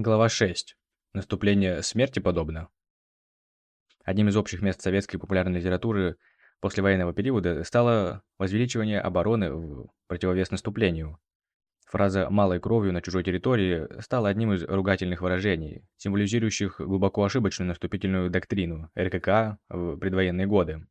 Глава 6. Наступление смерти подобно. Одним из общих мест советской популярной литературы послевоенного периода стало возвеличивание обороны в противовес наступлению. Фраза «малой кровью на чужой территории» стала одним из ругательных выражений, символизирующих глубоко ошибочную наступительную доктрину РКК в предвоенные годы.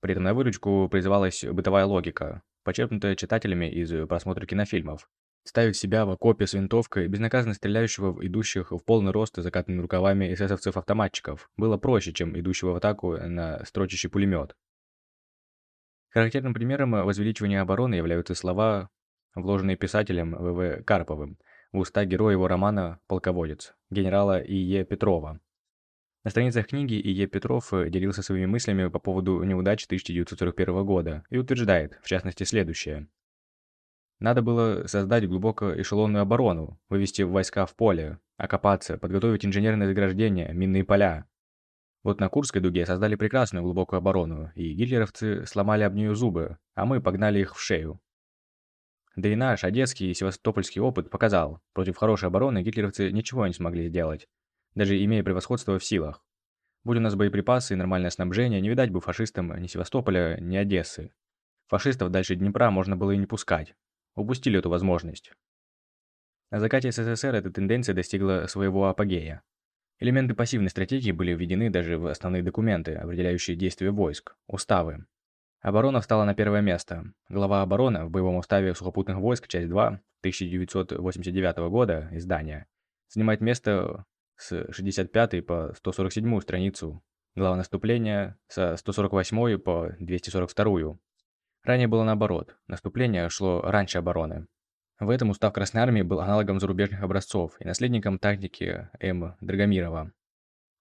При этом на выручку призывалась бытовая логика, почерпнутая читателями из просмотра кинофильмов, Ставить себя в окопе с винтовкой, безнаказанно стреляющего в идущих в полный рост и закатанными рукавами эсэсовцев-автоматчиков, было проще, чем идущего в атаку на строчащий пулемет. Характерным примером возвеличивания обороны являются слова, вложенные писателем В.В. Карповым в уста героя его романа «Полководец» генерала И.Е. Петрова. На страницах книги И.Е. Петров делился своими мыслями по поводу неудач 1941 года и утверждает, в частности, следующее – надо было создать глубоко эшелонную оборону, вывести войска в поле, окопаться, подготовить инженерные заграждения, минные поля. Вот на Курской дуге создали прекрасную глубокую оборону, и гитлеровцы сломали об нее зубы, а мы погнали их в шею. Да и наш одесский и севастопольский опыт показал, против хорошей обороны гитлеровцы ничего не смогли сделать, даже имея превосходство в силах. Будь у нас боеприпасы и нормальное снабжение, не видать бы фашистам ни Севастополя, ни Одессы. Фашистов дальше Днепра можно было и не пускать упустили эту возможность. На закате СССР эта тенденция достигла своего апогея. Элементы пассивной стратегии были введены даже в основные документы, определяющие действия войск, уставы. Оборона встала на первое место. Глава обороны в боевом уставе сухопутных войск, часть 2, 1989 года, издания, занимает место с 65 по 147 страницу, глава наступления со 148 по 242. Ранее было наоборот, наступление шло раньше обороны. В этом устав Красной Армии был аналогом зарубежных образцов и наследником тактики М. Драгомирова.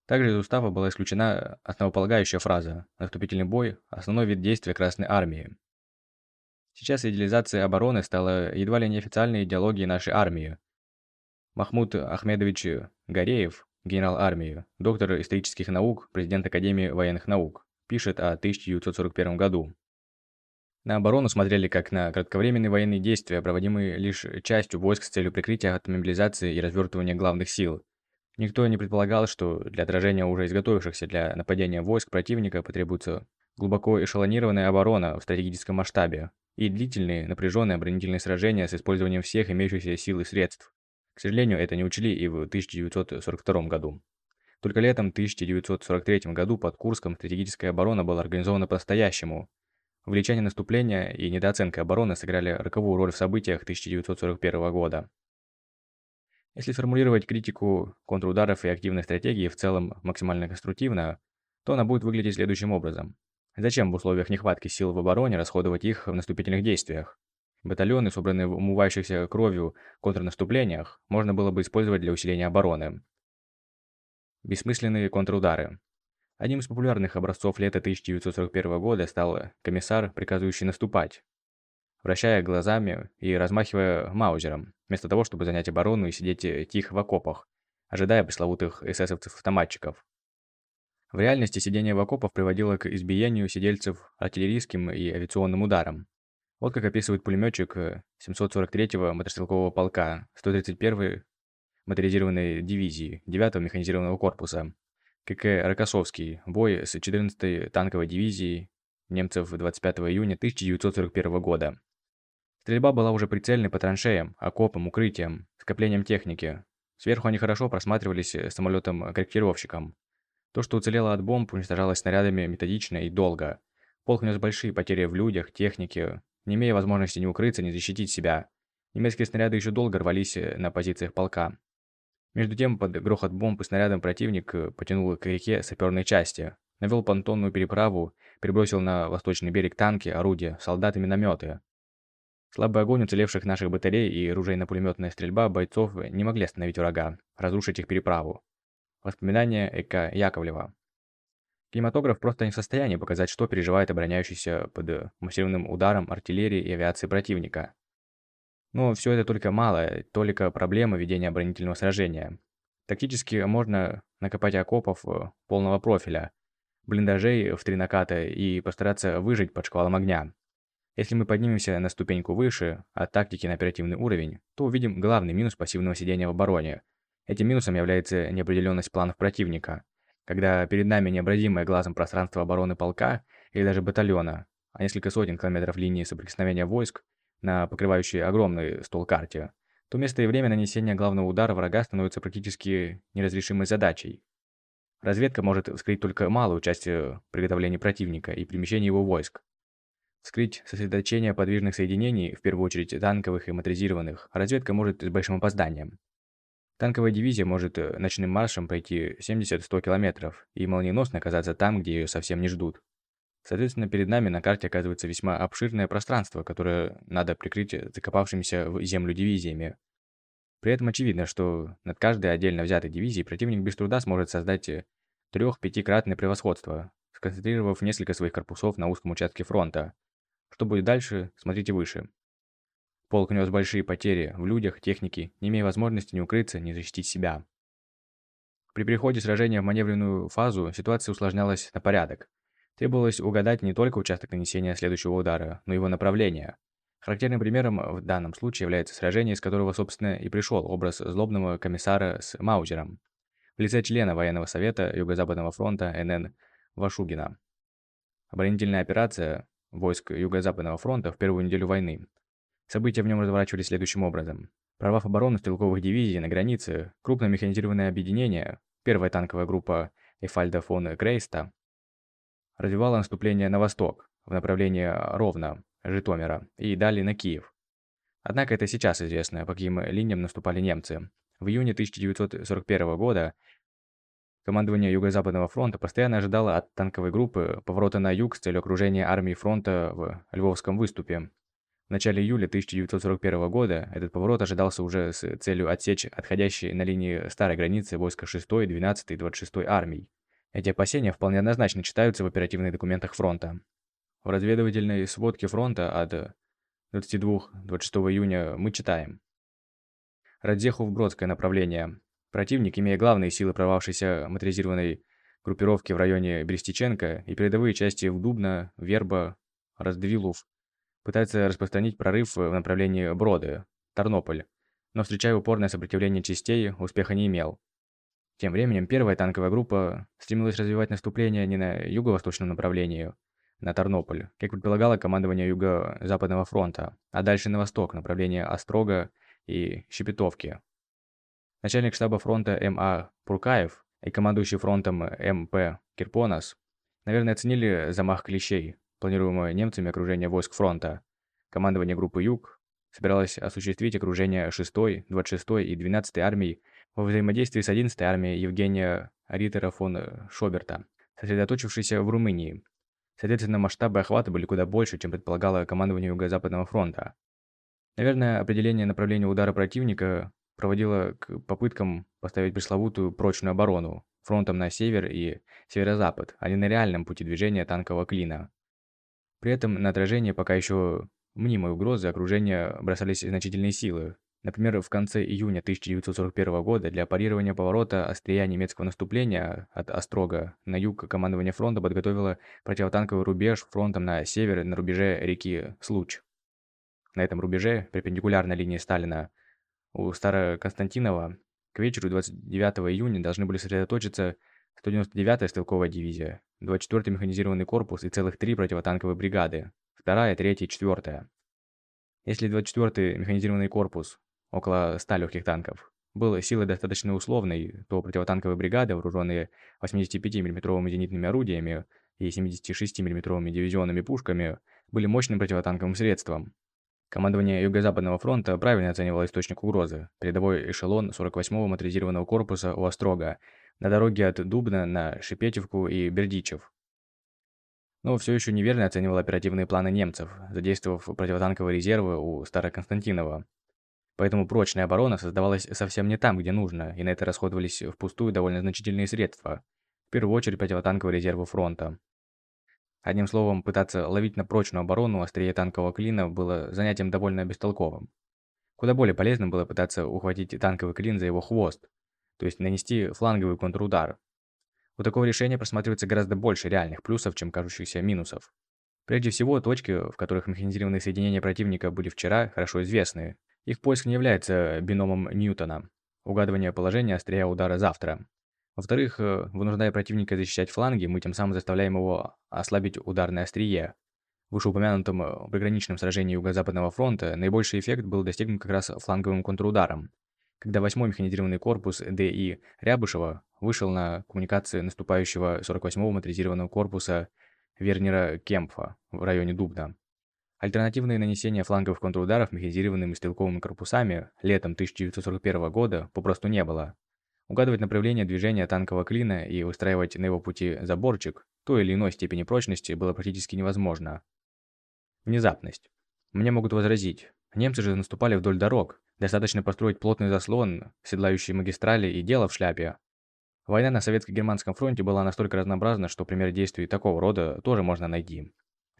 Также из устава была исключена основополагающая фраза «Наступительный бой – основной вид действия Красной Армии». Сейчас идеализация обороны стала едва ли не официальной идеологией нашей армии. Махмуд Ахмедович Гореев, генерал армии, доктор исторических наук, президент Академии военных наук, пишет о 1941 году. На оборону смотрели как на кратковременные военные действия, проводимые лишь частью войск с целью прикрытия от мобилизации и развертывания главных сил. Никто не предполагал, что для отражения уже изготовившихся для нападения войск противника потребуется глубоко эшелонированная оборона в стратегическом масштабе и длительные напряженные оборонительные сражения с использованием всех имеющихся сил и средств. К сожалению, это не учли и в 1942 году. Только летом 1943 году под Курском стратегическая оборона была организована по-настоящему, Увеличение наступления и недооценка обороны сыграли роковую роль в событиях 1941 года. Если сформулировать критику контрударов и активной стратегии в целом максимально конструктивно, то она будет выглядеть следующим образом. Зачем в условиях нехватки сил в обороне расходовать их в наступительных действиях? Батальоны, собранные в умывающихся кровью контрнаступлениях, можно было бы использовать для усиления обороны. Бессмысленные контрудары. Одним из популярных образцов лета 1941 года стал комиссар, приказывающий наступать, вращая глазами и размахивая маузером, вместо того, чтобы занять оборону и сидеть тихо в окопах, ожидая пресловутых эсэсовцев-автоматчиков. В реальности сидение в окопах приводило к избиению сидельцев артиллерийским и авиационным ударом. Вот как описывает пулеметчик 743-го мотострелкового полка 131-й моторизированной дивизии 9-го механизированного корпуса КК «Рокоссовский», бой с 14-й танковой дивизией немцев 25 июня 1941 года. Стрельба была уже прицельной по траншеям, окопам, укрытиям, скоплениям техники. Сверху они хорошо просматривались самолетом-корректировщиком. То, что уцелело от бомб, уничтожалось снарядами методично и долго. Полк нес большие потери в людях, технике, не имея возможности ни укрыться, ни защитить себя. Немецкие снаряды еще долго рвались на позициях полка. Между тем, под грохот бомб и снарядом противник э, потянул к реке саперной части, навел понтонную переправу, перебросил на восточный берег танки, орудия, солдаты, минометы. Слабый огонь уцелевших наших батарей и ружейно-пулеметная стрельба бойцов не могли остановить врага, разрушить их переправу. Воспоминания Эка Яковлева. Кинематограф просто не в состоянии показать, что переживает обороняющийся под массированным ударом артиллерии и авиации противника. Но все это только мало, только проблема ведения оборонительного сражения. Тактически можно накопать окопов э, полного профиля, блиндажей в три наката и постараться выжить под шквалом огня. Если мы поднимемся на ступеньку выше, от тактики на оперативный уровень, то увидим главный минус пассивного сидения в обороне Этим минусом является неопределенность планов противника. Когда перед нами необразимое глазом пространство обороны полка или даже батальона, а несколько сотен километров линии соприкосновения войск на покрывающей огромный стол карте, то место и время нанесения главного удара врага становится практически неразрешимой задачей. Разведка может вскрыть только малую часть э, приготовления противника и перемещения его войск. Вскрыть сосредоточение подвижных соединений, в первую очередь танковых и моторизированных, разведка может с большим опозданием. Танковая дивизия может э, ночным маршем пройти 70-100 километров и молниеносно оказаться там, где ее совсем не ждут. Соответственно, перед нами на карте оказывается весьма обширное пространство, которое надо прикрыть закопавшимися в землю дивизиями. При этом очевидно, что над каждой отдельно взятой дивизией противник без труда сможет создать э, трех-пятикратное превосходство, сконцентрировав несколько своих корпусов на узком участке фронта. Что будет дальше, смотрите выше. Полк нес большие потери в людях, технике, не имея возможности ни укрыться, ни защитить себя. При переходе сражения в маневренную фазу ситуация усложнялась на порядок. Требовалось угадать не только участок нанесения следующего удара, но и его направление. Характерным примером в данном случае является сражение, из которого, собственно, и пришел образ злобного комиссара с Маузером в лице члена военного совета Юго-Западного фронта НН Вашугина. Оборонительная операция войск Юго-Западного фронта в первую неделю войны. События в нем разворачивались следующим образом. Прорвав оборону стрелковых дивизий на границе, крупное механизированное объединение, первая танковая группа Эфальда фон Крейста, развивала наступление на восток, в направлении Ровно, Житомира, и далее на Киев. Однако это сейчас известно, по каким линиям наступали немцы. В июне 1941 года командование Юго-Западного фронта постоянно ожидало от танковой группы поворота на юг с целью окружения армии фронта в Львовском выступе. В начале июля 1941 года этот поворот ожидался уже с целью отсечь отходящие на линии старой границы войска 6-й, 12-й и 26-й армий. Эти опасения вполне однозначно читаются в оперативных документах фронта. В разведывательной сводке фронта от 22-26 июня мы читаем. Радзехов-Бродское направление. Противник, имея главные силы прорвавшейся моторизированной группировки в районе Брестиченко и передовые части в Дубно, Верба, Раздвилов, пытается распространить прорыв в направлении Броды, Тарнополь, но встречая упорное сопротивление частей, успеха не имел. Тем временем первая танковая группа стремилась развивать наступление не на юго-восточном направлении, на Тарнополь, как предполагало командование Юго-Западного фронта, а дальше на восток, направление Острога и Шепетовки. Начальник штаба фронта М.А. Пуркаев и командующий фронтом М.П. Кирпонос, наверное, оценили замах клещей, планируемое немцами окружение войск фронта. Командование группы Юг собиралось осуществить окружение 6-й, 26-й и 12-й армий во взаимодействии с 11-й армией Евгения Риттера фон Шоберта, сосредоточившейся в Румынии. Соответственно, масштабы охвата были куда больше, чем предполагало командование Юго-Западного фронта. Наверное, определение направления удара противника проводило к попыткам поставить пресловутую прочную оборону фронтом на север и северо-запад, а не на реальном пути движения танкового клина. При этом на отражение пока еще мнимой угрозы окружения бросались значительные силы, Например, в конце июня 1941 года для парирования поворота острия немецкого наступления от Острога на юг командование фронта подготовило противотанковый рубеж фронтом на север на рубеже реки Случ. На этом рубеже, перпендикулярно линии Сталина, у Староконстантинова к вечеру 29 июня должны были сосредоточиться 199-я стрелковая дивизия, 24-й механизированный корпус и целых три противотанковые бригады, 2-я, 3-я и 4-я. Если 24-й механизированный корпус около 100 легких танков. Был силой достаточно условной, то противотанковые бригады, вооруженные 85 миллиметровыми зенитными орудиями и 76 миллиметровыми дивизионными пушками, были мощным противотанковым средством. Командование Юго-Западного фронта правильно оценивало источник угрозы. Передовой эшелон 48-го моторизированного корпуса у Острога на дороге от Дубна на Шепетевку и Бердичев. Но все еще неверно оценивал оперативные планы немцев, задействовав противотанковые резервы у Староконстантинова. Поэтому прочная оборона создавалась совсем не там, где нужно, и на это расходовались впустую довольно значительные средства. В первую очередь противотанковые резервы фронта. Одним словом, пытаться ловить на прочную оборону острие танкового клина было занятием довольно бестолковым. Куда более полезным было пытаться ухватить танковый клин за его хвост, то есть нанести фланговый контрудар. У такого решения просматривается гораздо больше реальных плюсов, чем кажущихся минусов. Прежде всего, точки, в которых механизированные соединения противника были вчера, хорошо известны, их поиск не является биномом Ньютона. угадывание положения острия удара завтра. Во-вторых, э, вынуждая противника защищать фланги, мы тем самым заставляем его ослабить ударное острие. В вышеупомянутом э, приграничном сражении Юго-Западного фронта наибольший эффект был достигнут как раз фланговым контрударом, когда 8-й механизированный корпус Д.И. Рябышева вышел на коммуникации наступающего 48-го моторизированного корпуса Вернера Кемпфа в районе Дубна. Альтернативные нанесения фланговых контрударов механизированными стрелковыми корпусами летом 1941 года попросту не было. Угадывать направление движения танкового клина и выстраивать на его пути заборчик той или иной степени прочности было практически невозможно. Внезапность. Мне могут возразить. Немцы же наступали вдоль дорог. Достаточно построить плотный заслон, седлающий магистрали и дело в шляпе. Война на Советско-Германском фронте была настолько разнообразна, что примеры действий такого рода тоже можно найти.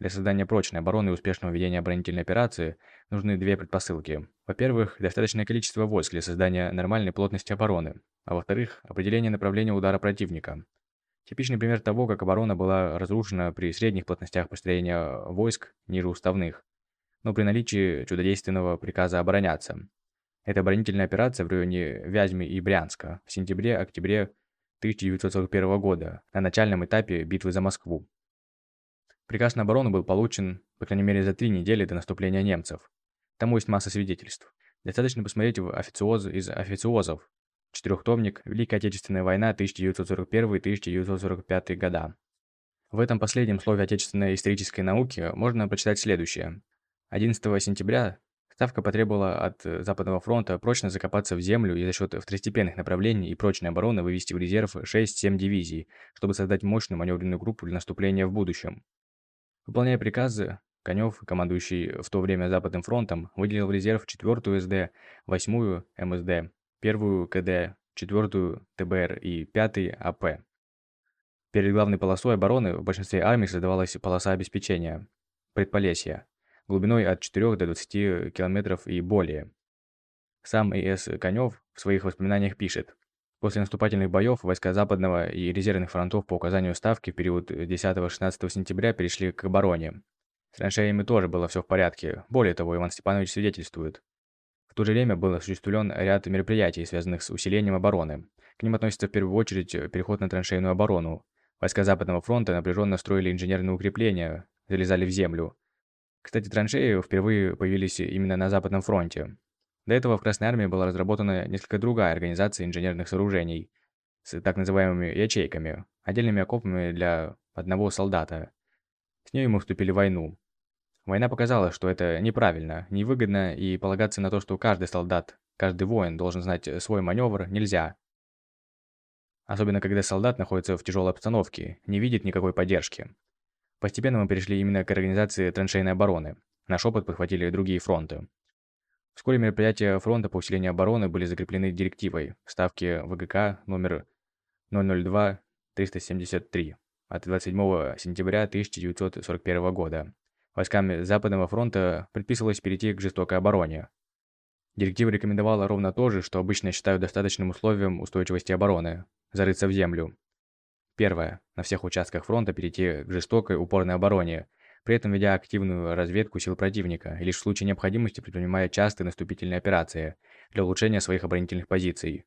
Для создания прочной обороны и успешного ведения оборонительной операции нужны две предпосылки. Во-первых, достаточное количество войск для создания нормальной плотности обороны, а во-вторых, определение направления удара противника. Типичный пример того, как оборона была разрушена при средних плотностях построения войск ниже уставных, но при наличии чудодейственного приказа обороняться. Это оборонительная операция в районе Вязьмы и Брянска в сентябре-октябре 1941 года на начальном этапе битвы за Москву. Приказ на оборону был получен, по крайней мере, за три недели до наступления немцев. Тому есть масса свидетельств. Достаточно посмотреть в официоз из официозов. Четырехтомник «Великая Отечественная война 1941-1945 года». В этом последнем слове отечественной исторической науки можно прочитать следующее. 11 сентября Ставка потребовала от Западного фронта прочно закопаться в землю и за счет второстепенных направлений и прочной обороны вывести в резерв 6-7 дивизий, чтобы создать мощную маневренную группу для наступления в будущем. Выполняя приказы, Конев, командующий в то время Западным фронтом, выделил в резерв 4-ю СД, 8-ю МСД, 1-ю КД, 4-ю ТБР и 5-й АП. Перед главной полосой обороны в большинстве армий создавалась полоса обеспечения – предполесья, глубиной от 4 до 20 километров и более. Сам И.С. Конев в своих воспоминаниях пишет, После наступательных боев войска Западного и резервных фронтов по указанию Ставки в период 10-16 сентября перешли к обороне. С траншеями тоже было все в порядке. Более того, Иван Степанович свидетельствует. В то же время был осуществлен ряд мероприятий, связанных с усилением обороны. К ним относится в первую очередь переход на траншейную оборону. Войска Западного фронта напряженно строили инженерные укрепления, залезали в землю. Кстати, траншеи впервые появились именно на Западном фронте. До этого в Красной Армии была разработана несколько другая организация инженерных сооружений с так называемыми ячейками, отдельными окопами для одного солдата. С ней мы вступили в войну. Война показала, что это неправильно, невыгодно, и полагаться на то, что каждый солдат, каждый воин должен знать свой маневр, нельзя. Особенно, когда солдат находится в тяжелой обстановке, не видит никакой поддержки. Постепенно мы перешли именно к организации траншейной обороны. Наш опыт подхватили другие фронты. Вскоре мероприятия фронта по усилению обороны были закреплены директивой Ставки ВГК номер 002-373 от 27 сентября 1941 года. Войсками Западного фронта предписывалось перейти к жестокой обороне. Директива рекомендовала ровно то же, что обычно считают достаточным условием устойчивости обороны – зарыться в землю. Первое. На всех участках фронта перейти к жестокой упорной обороне – при этом ведя активную разведку сил противника и лишь в случае необходимости предпринимая частые наступительные операции для улучшения своих оборонительных позиций.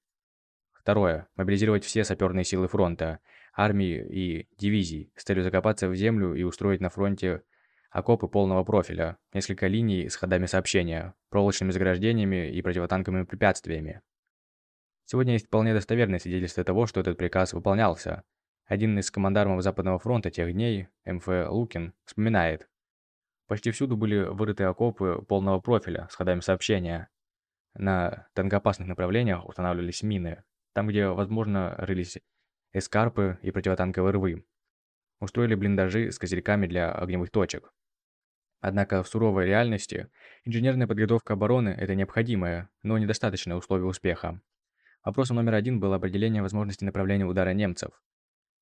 Второе. Мобилизировать все саперные силы фронта, армии и дивизий с целью закопаться в землю и устроить на фронте окопы полного профиля, несколько линий с ходами сообщения, проволочными заграждениями и противотанковыми препятствиями. Сегодня есть вполне достоверное свидетельство того, что этот приказ выполнялся, один из командармов Западного фронта тех дней, МФ Лукин, вспоминает. Почти всюду были вырыты окопы полного профиля с ходами сообщения. На танкоопасных направлениях устанавливались мины. Там, где, возможно, рылись эскарпы и противотанковые рвы. Устроили блиндажи с козырьками для огневых точек. Однако в суровой реальности инженерная подготовка обороны – это необходимое, но недостаточное условие успеха. Вопросом номер один было определение возможности направления удара немцев.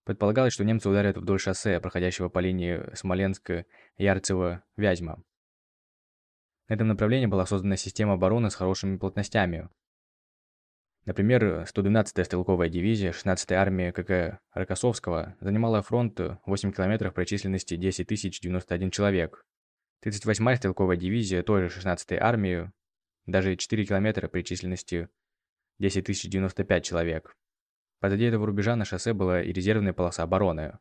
Предполагалось, что немцы ударят вдоль шоссе, проходящего по линии Смоленск-Ярцево-Вязьма. На этом направлении была создана система обороны с хорошими плотностями. Например, 112-я стрелковая дивизия 16-й армии КК Рокоссовского занимала фронт 8 километров при численности 10 091 человек. 38-я стрелковая дивизия той же 16-й армии даже 4 километра при численности 10 095 человек. Позади этого рубежа на шоссе была и резервная полоса обороны.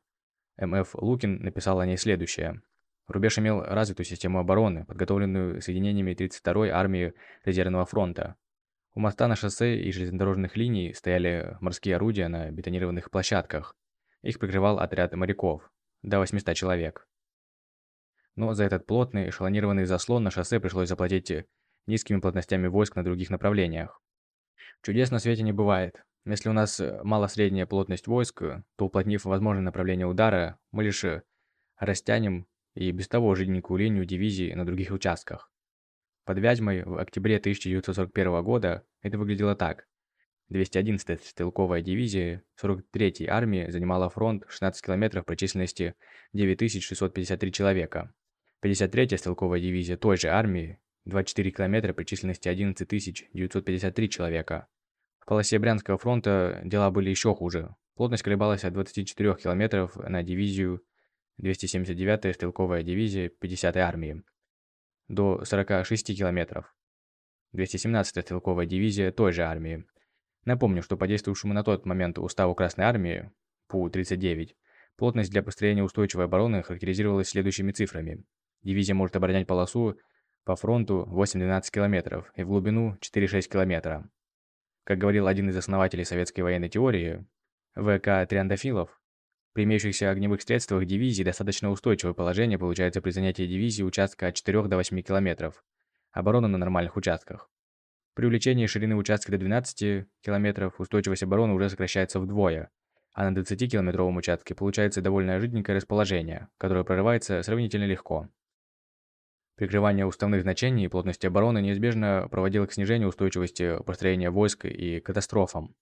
М.Ф. Лукин написал о ней следующее. Рубеж имел развитую систему обороны, подготовленную соединениями 32-й армии резервного фронта. У моста на шоссе и железнодорожных линий стояли морские орудия на бетонированных площадках. Их прикрывал отряд моряков, до 800 человек. Но за этот плотный эшелонированный заслон на шоссе пришлось заплатить низкими плотностями войск на других направлениях. Чудес на свете не бывает. Если у нас мало средняя плотность войск, то уплотнив возможное направление удара, мы лишь растянем и без того жиденькую линию дивизии на других участках. Под Вязьмой в октябре 1941 года это выглядело так. 211-я стрелковая дивизия 43-й армии занимала фронт 16 километров при численности 9653 человека. 53-я стрелковая дивизия той же армии 24 километра при численности 11953 человека. В полосе Брянского фронта дела были еще хуже. Плотность колебалась от 24 километров на дивизию 279-я стрелковая дивизия 50-й армии до 46 километров. 217-я стрелковая дивизия той же армии. Напомню, что по действующему на тот момент уставу Красной армии ПУ-39 плотность для построения устойчивой обороны характеризировалась следующими цифрами. Дивизия может оборонять полосу по фронту 8-12 километров и в глубину 4-6 километра. Как говорил один из основателей советской военной теории, В.К. Триандафилов, при имеющихся огневых средствах дивизии достаточно устойчивое положение получается при занятии дивизии участка от 4 до 8 километров. Оборона на нормальных участках. При увеличении ширины участка до 12 километров устойчивость обороны уже сокращается вдвое, а на 20-километровом участке получается довольно жиденькое расположение, которое прорывается сравнительно легко. Прикрывание уставных значений и плотности обороны неизбежно проводило к снижению устойчивости построения войск и катастрофам.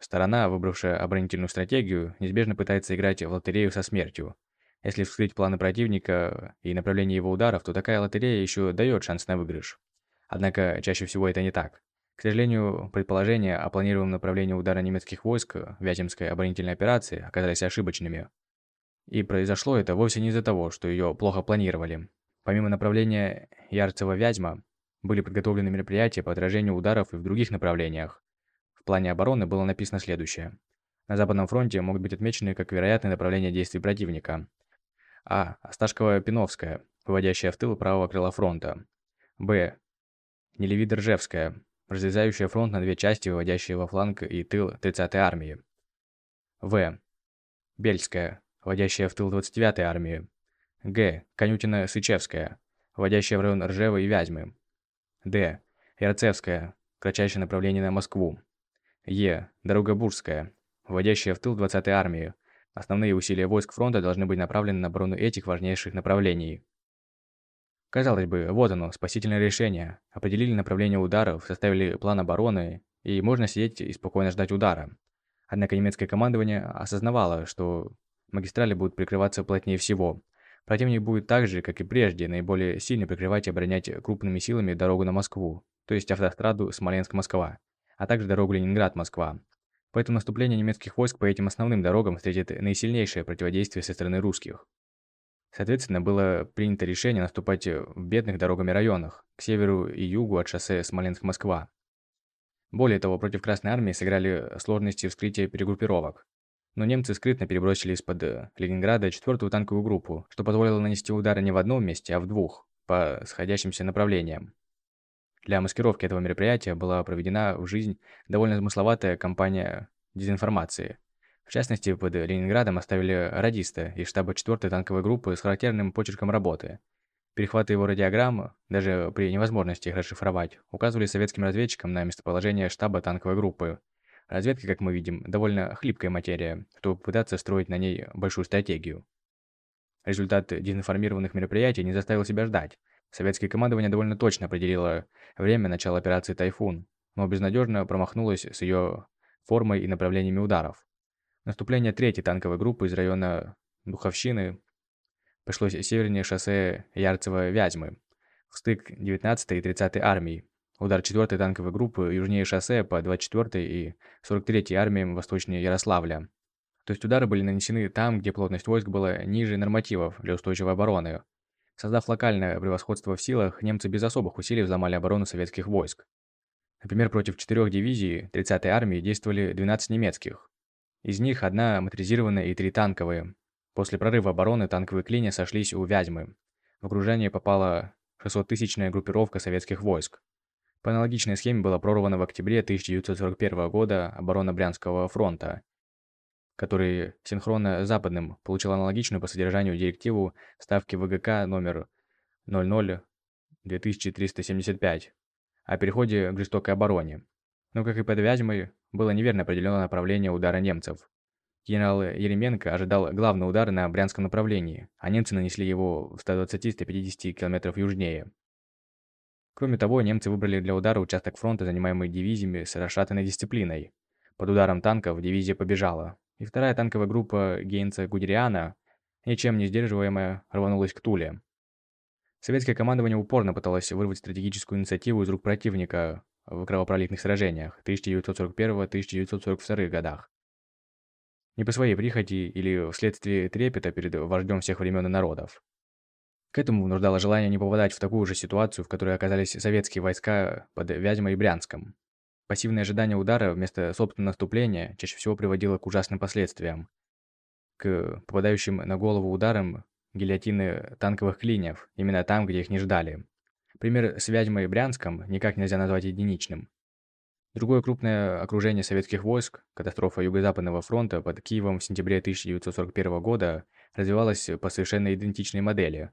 Сторона, выбравшая оборонительную стратегию, неизбежно пытается играть в лотерею со смертью. Если вскрыть планы противника и направление его ударов, то такая лотерея еще дает шанс на выигрыш. Однако чаще всего это не так. К сожалению, предположения о планируемом направлении удара немецких войск в Вяземской оборонительной операции оказались ошибочными. И произошло это вовсе не из-за того, что ее плохо планировали. Помимо направления Ярцево-Вязьма, были подготовлены мероприятия по отражению ударов и в других направлениях. В плане обороны было написано следующее. На Западном фронте могут быть отмечены как вероятные направления действий противника. А. Осташково-Пиновская, выводящая в тыл правого крыла фронта. Б. Нелевидержевская, разрезающая фронт на две части, выводящие во фланг и тыл 30-й армии. В. Бельская, вводящая в тыл 29-й армии. Г. Конютина-Сычевская, вводящая в район Ржева и Вязьмы. Д. Ярцевская, кратчайшее направление на Москву. Е. Дорога Бурская, вводящая в тыл 20-й армии. Основные усилия войск фронта должны быть направлены на оборону этих важнейших направлений. Казалось бы, вот оно, спасительное решение. Определили направление ударов, составили план обороны, и можно сидеть и спокойно ждать удара. Однако немецкое командование осознавало, что магистрали будут прикрываться плотнее всего. Противник будет так же, как и прежде, наиболее сильно прикрывать и оборонять крупными силами дорогу на Москву, то есть автостраду Смоленск-Москва, а также дорогу Ленинград-Москва. Поэтому наступление немецких войск по этим основным дорогам встретит наисильнейшее противодействие со стороны русских. Соответственно, было принято решение наступать в бедных дорогами районах, к северу и югу от шоссе Смоленск-Москва. Более того, против Красной Армии сыграли сложности вскрытия перегруппировок. Но немцы скрытно перебросили из-под Ленинграда четвертую танковую группу, что позволило нанести удары не в одном месте, а в двух, по сходящимся направлениям. Для маскировки этого мероприятия была проведена в жизнь довольно замысловатая кампания дезинформации – в частности, под Ленинградом оставили радиста из штаба 4-й танковой группы с характерным почерком работы. Перехваты его радиограмм, даже при невозможности их расшифровать, указывали советским разведчикам на местоположение штаба танковой группы. Разведка, как мы видим, довольно хлипкая материя, чтобы пытаться строить на ней большую стратегию. Результат дезинформированных мероприятий не заставил себя ждать. Советское командование довольно точно определило время начала операции «Тайфун», но безнадежно промахнулось с ее формой и направлениями ударов. Наступление третьей танковой группы из района Духовщины пришлось севернее шоссе Ярцево-Вязьмы, в стык 19-й и 30-й армий, удар 4-й танковой группы южнее шоссе по 24-й и 43-й армиям восточнее Ярославля. То есть удары были нанесены там, где плотность войск была ниже нормативов для устойчивой обороны. Создав локальное превосходство в силах, немцы без особых усилий взломали оборону советских войск. Например, против четырех дивизий 30-й армии действовали 12 немецких. Из них одна моторизированная и три танковые. После прорыва обороны танковые клинья сошлись у Вязьмы. В окружение попала 600-тысячная группировка советских войск. По аналогичной схеме была прорвана в октябре 1941 года оборона Брянского фронта, который синхронно западным получил аналогичную по содержанию директиву ставки ВГК номер 00-2375 о переходе к жестокой обороне. Но, как и под Вязьмой, было неверно определено направление удара немцев. Генерал Еременко ожидал главный удар на Брянском направлении, а немцы нанесли его в 120-150 км южнее. Кроме того, немцы выбрали для удара участок фронта, занимаемый дивизиями с расшатанной дисциплиной. Под ударом танков дивизия побежала, и вторая танковая группа Гейнца Гудериана, ничем не сдерживаемая, рванулась к Туле. Советское командование упорно пыталось вырвать стратегическую инициативу из рук противника в кровопролитных сражениях 1941-1942 годах. Не по своей прихоти или вследствие трепета перед вождем всех времен и народов. К этому вынуждало желание не попадать в такую же ситуацию, в которой оказались советские войска под Вязьмой и Брянском. Пассивное ожидание удара вместо собственного наступления чаще всего приводило к ужасным последствиям. К попадающим на голову ударам гильотины танковых клиньев, именно там, где их не ждали. Пример с Вязьмой и Брянском никак нельзя назвать единичным. Другое крупное окружение советских войск, катастрофа Юго-Западного фронта под Киевом в сентябре 1941 года, развивалась по совершенно идентичной модели.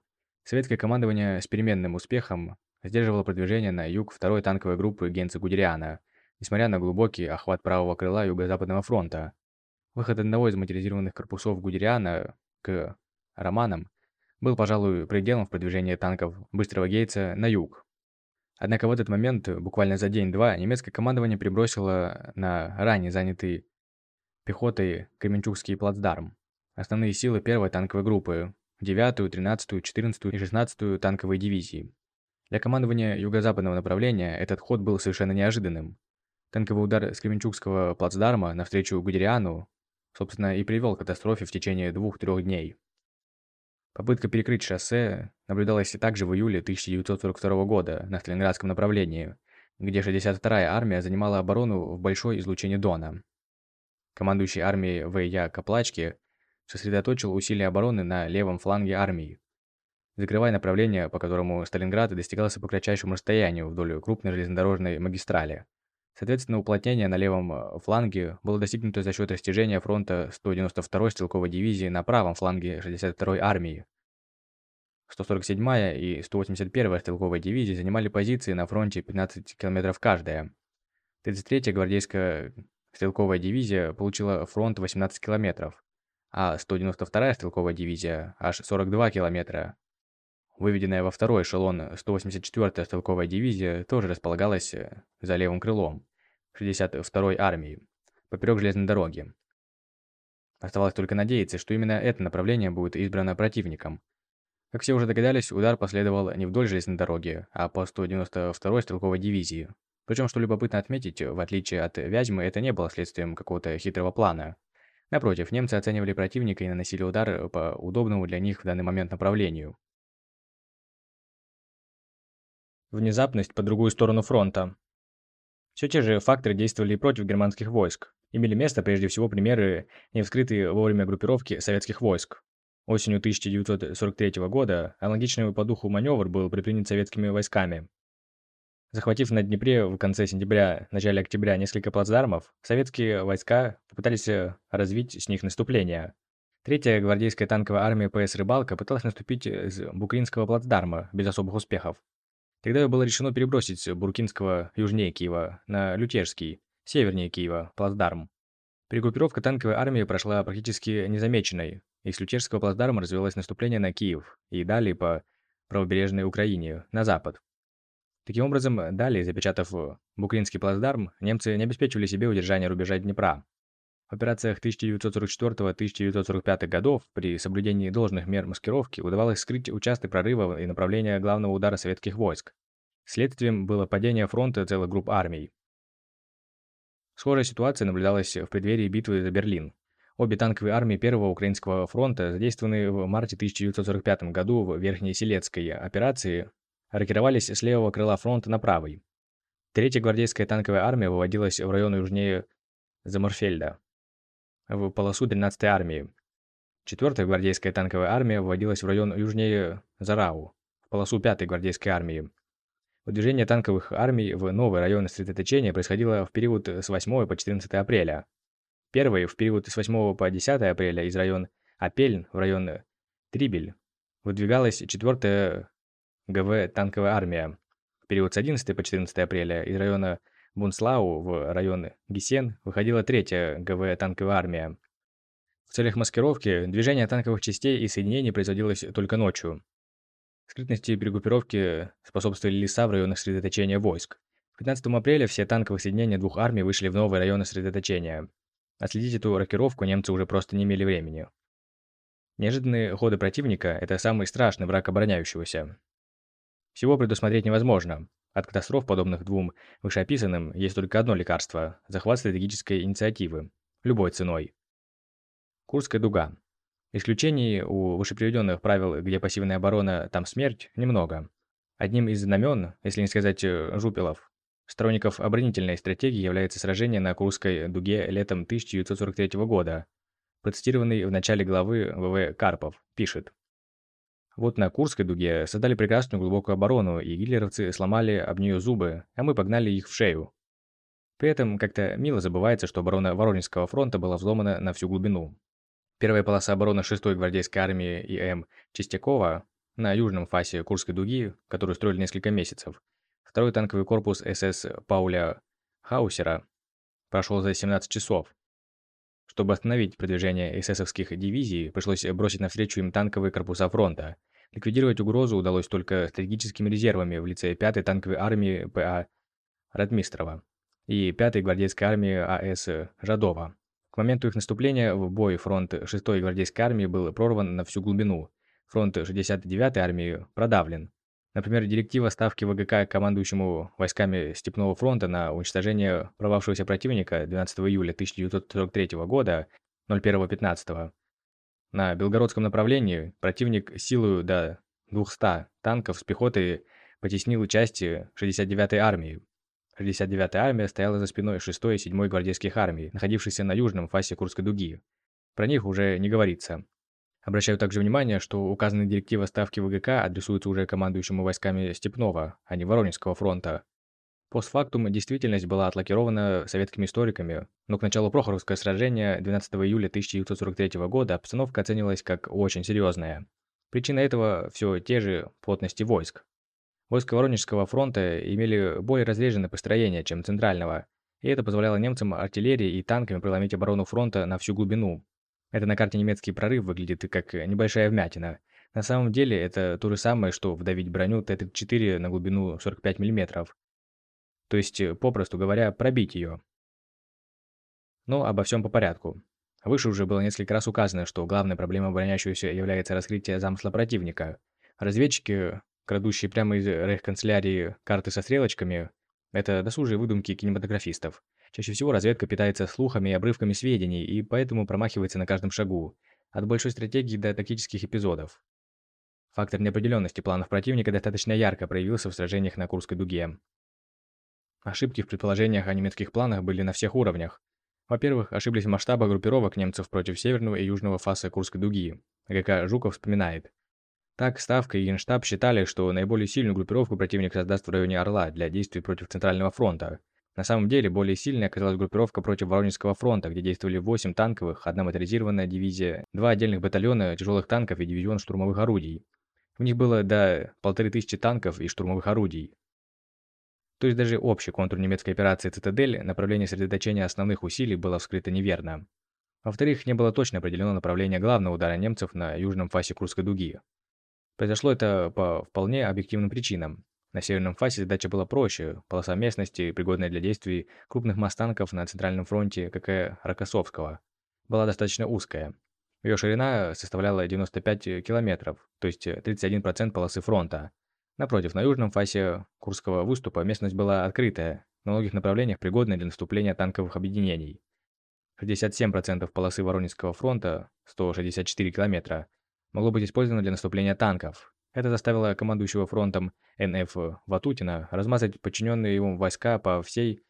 Советское командование с переменным успехом сдерживало продвижение на юг второй танковой группы Генца Гудериана, несмотря на глубокий охват правого крыла Юго-Западного фронта. Выход одного из материализированных корпусов Гудериана к Романам был, пожалуй, пределом в продвижении танков Быстрого Гейца на юг. Однако в этот момент, буквально за день-два, немецкое командование перебросило на ранее занятый пехотой Кременчугский плацдарм. Основные силы первой танковой группы, 9-ю, 13-ю, 14-ю и 16-ю танковые дивизии. Для командования юго-западного направления этот ход был совершенно неожиданным. Танковый удар с Кременчугского плацдарма навстречу Гудериану, собственно, и привел к катастрофе в течение двух-трех дней. Попытка перекрыть шоссе наблюдалась и также в июле 1942 года на Сталинградском направлении, где 62-я армия занимала оборону в большой излучении Дона. Командующий армией В.Я. Каплачки сосредоточил усилия обороны на левом фланге армии, закрывая направление, по которому Сталинград достигался по кратчайшему расстоянию вдоль крупной железнодорожной магистрали. Соответственно, уплотнение на левом э, фланге было достигнуто за счет растяжения фронта 192-й стрелковой дивизии на правом фланге 62-й армии. 147-я и 181-я стрелковые дивизии занимали позиции на фронте 15 км каждая. 33-я гвардейская стрелковая дивизия получила фронт 18 километров а 192-я стрелковая дивизия аж 42 километра. Выведенная во второй эшелон 184-я стрелковая дивизия тоже располагалась э, за левым крылом 62-й армии, поперек железной дороги. Оставалось только надеяться, что именно это направление будет избрано противником. Как все уже догадались, удар последовал не вдоль железной дороги, а по 192-й стрелковой дивизии. Причем, что любопытно отметить, в отличие от Вязьмы, это не было следствием какого-то хитрого плана. Напротив, немцы оценивали противника и наносили удар э, по удобному для них в данный момент направлению. Внезапность по другую сторону фронта. Все те же факторы действовали и против германских войск. Имели место прежде всего примеры, не вскрытые вовремя группировки советских войск. Осенью 1943 года аналогичный по духу маневр был предпринят советскими войсками. Захватив на Днепре в конце сентября, начале октября несколько плацдармов, советские войска попытались э, развить с них наступление. Третья гвардейская танковая армия ПС «Рыбалка» пыталась наступить с Букринского плацдарма без особых успехов. Тогда было решено перебросить Буркинского южнее Киева на Лютежский, севернее Киева, плацдарм. Перегруппировка танковой армии прошла практически незамеченной, и с Лютежского плацдарма развилось наступление на Киев и далее по правобережной Украине, на запад. Таким образом, далее, запечатав Букринский плацдарм, немцы не обеспечивали себе удержание рубежа Днепра. В операциях 1944-1945 годов при соблюдении должных мер маскировки удавалось скрыть участок прорыва и направления главного удара советских войск. Следствием было падение фронта целых групп армий. Схожая ситуация наблюдалась в преддверии битвы за Берлин. Обе танковые армии Первого Украинского фронта, задействованные в марте 1945 году в Верхней Силецкой операции, рокировались с левого крыла фронта на правый. Третья гвардейская танковая армия выводилась в район южнее Заморфельда, в полосу 13-й армии. Четвертая гвардейская танковая армия выводилась в район южнее Зарау, в полосу 5-й гвардейской армии. Выдвижение танковых армий в новые районы сосредоточения происходило в период с 8 по 14 апреля. Первый в период с 8 по 10 апреля из района Апельн в район Трибель выдвигалась 4-я ГВ танковая армия. В период с 11 по 14 апреля из района Бунслау в район Гисен выходила 3-я ГВ танковая армия. В целях маскировки движение танковых частей и соединений производилось только ночью. Скрытности перегруппировки способствовали леса в районах сосредоточения войск. К 15 апреля все танковые соединения двух армий вышли в новые районы сосредоточения. Отследить эту рокировку немцы уже просто не имели времени. Неожиданные ходы противника – это самый страшный враг обороняющегося. Всего предусмотреть невозможно. От катастроф, подобных двум вышеописанным, есть только одно лекарство – захват стратегической инициативы. Любой ценой. Курская дуга. Исключений у вышеприведенных правил, где пассивная оборона, там смерть, немного. Одним из знамен, если не сказать э, жупелов, сторонников оборонительной стратегии является сражение на Курской дуге летом 1943 года. Процитированный в начале главы ВВ Карпов пишет. Вот на Курской дуге создали прекрасную глубокую оборону, и гитлеровцы сломали об нее зубы, а мы погнали их в шею. При этом как-то мило забывается, что оборона Воронежского фронта была взломана на всю глубину. Первая полоса обороны 6-й гвардейской армии И.М. Чистякова на южном фасе Курской дуги, которую строили несколько месяцев. Второй танковый корпус СС Пауля Хаусера прошел за 17 часов. Чтобы остановить продвижение эсэсовских дивизий, пришлось бросить навстречу им танковые корпуса фронта. Ликвидировать угрозу удалось только стратегическими резервами в лице 5-й танковой армии П.А. Радмистрова и 5-й гвардейской армии А.С. Жадова. К моменту их наступления в бой фронт 6-й гвардейской армии был прорван на всю глубину. Фронт 69-й армии продавлен. Например, директива ставки ВГК командующему войсками Степного фронта на уничтожение прорвавшегося противника 12 июля 1943 года 01.15. На Белгородском направлении противник силою до 200 танков с пехотой потеснил части 69-й армии. 69-я армия стояла за спиной 6-й и 7-й гвардейских армий, находившихся на южном фасе Курской дуги. Про них уже не говорится. Обращаю также внимание, что указанная директива ставки ВГК адресуется уже командующему войсками Степнова, а не Воронежского фронта. Постфактум действительность была отлакирована советскими историками, но к началу Прохоровского сражения 12 июля 1943 года обстановка оценивалась как очень серьезная. Причина этого все те же плотности войск. Войска Воронежского фронта имели более разреженное построение, чем Центрального, и это позволяло немцам артиллерией и танками проломить оборону фронта на всю глубину, это на карте немецкий прорыв выглядит как небольшая вмятина. На самом деле это то же самое, что вдавить броню Т-34 на глубину 45 мм. То есть, попросту говоря, пробить ее. Но обо всем по порядку. Выше уже было несколько раз указано, что главной проблемой обороняющегося является раскрытие замысла противника. Разведчики, крадущие прямо из рейхканцелярии карты со стрелочками, это досужие выдумки кинематографистов. Чаще всего разведка питается слухами и обрывками сведений, и поэтому промахивается на каждом шагу, от большой стратегии до тактических эпизодов. Фактор неопределенности планов противника достаточно ярко проявился в сражениях на Курской дуге. Ошибки в предположениях о немецких планах были на всех уровнях. Во-первых, ошиблись в масштабах группировок немцев против северного и южного фаса Курской дуги. ГК Жуков вспоминает. Так, Ставка и Генштаб считали, что наиболее сильную группировку противник создаст в районе Орла для действий против Центрального фронта, на самом деле, более сильной оказалась группировка против Воронежского фронта, где действовали 8 танковых, одна моторизированная дивизия, два отдельных батальона тяжелых танков и дивизион штурмовых орудий. В них было до полторы тысячи танков и штурмовых орудий. То есть даже общий контур немецкой операции «Цитадель» направление сосредоточения основных усилий было вскрыто неверно. Во-вторых, не было точно определено направление главного удара немцев на южном фасе Курской дуги. Произошло это по вполне объективным причинам. На северном фасе задача была проще. Полоса местности, пригодная для действий крупных мастанков на Центральном фронте КК Рокоссовского, была достаточно узкая. Ее ширина составляла 95 километров, то есть 31% полосы фронта. Напротив, на южном фасе Курского выступа местность была открытая, на многих направлениях пригодная для наступления танковых объединений. 67% полосы Воронежского фронта, 164 километра, могло быть использовано для наступления танков, Это заставило командующего фронтом НФ Ватутина размазать подчиненные ему войска по всей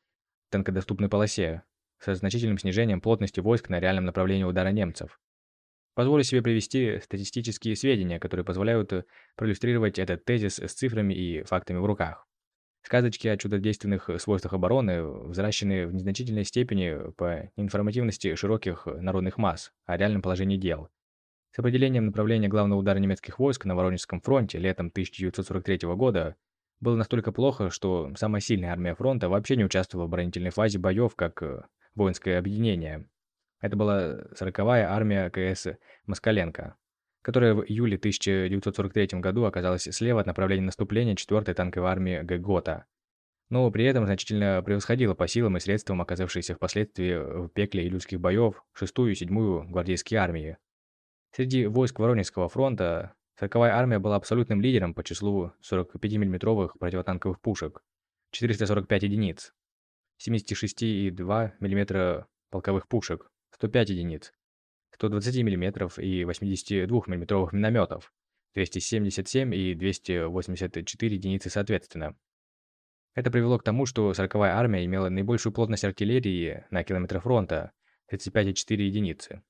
танкодоступной полосе со значительным снижением плотности войск на реальном направлении удара немцев. Позволю себе привести статистические сведения, которые позволяют проиллюстрировать этот тезис с цифрами и фактами в руках. Сказочки о чудодейственных свойствах обороны взращены в незначительной степени по информативности широких народных масс о реальном положении дел. С определением направления главного удара немецких войск на Воронежском фронте летом 1943 года было настолько плохо, что самая сильная армия фронта вообще не участвовала в оборонительной фазе боев как э, воинское объединение. Это была 40-я армия КС Москаленко, которая в июле 1943 году оказалась слева от направления наступления 4-й танковой армии ГГОТа, но при этом значительно превосходила по силам и средствам оказавшиеся впоследствии в пекле илюзских боев 6-ю и 7-ю гвардейские армии. Среди войск Воронежского фронта 40-я армия была абсолютным лидером по числу 45 миллиметровых противотанковых пушек, 445 единиц, 76,2 мм полковых пушек, 105 единиц, 120 мм и 82 мм минометов, 277 и 284 единицы соответственно. Это привело к тому, что 40-я армия имела наибольшую плотность артиллерии на километр фронта – 35,4 единицы.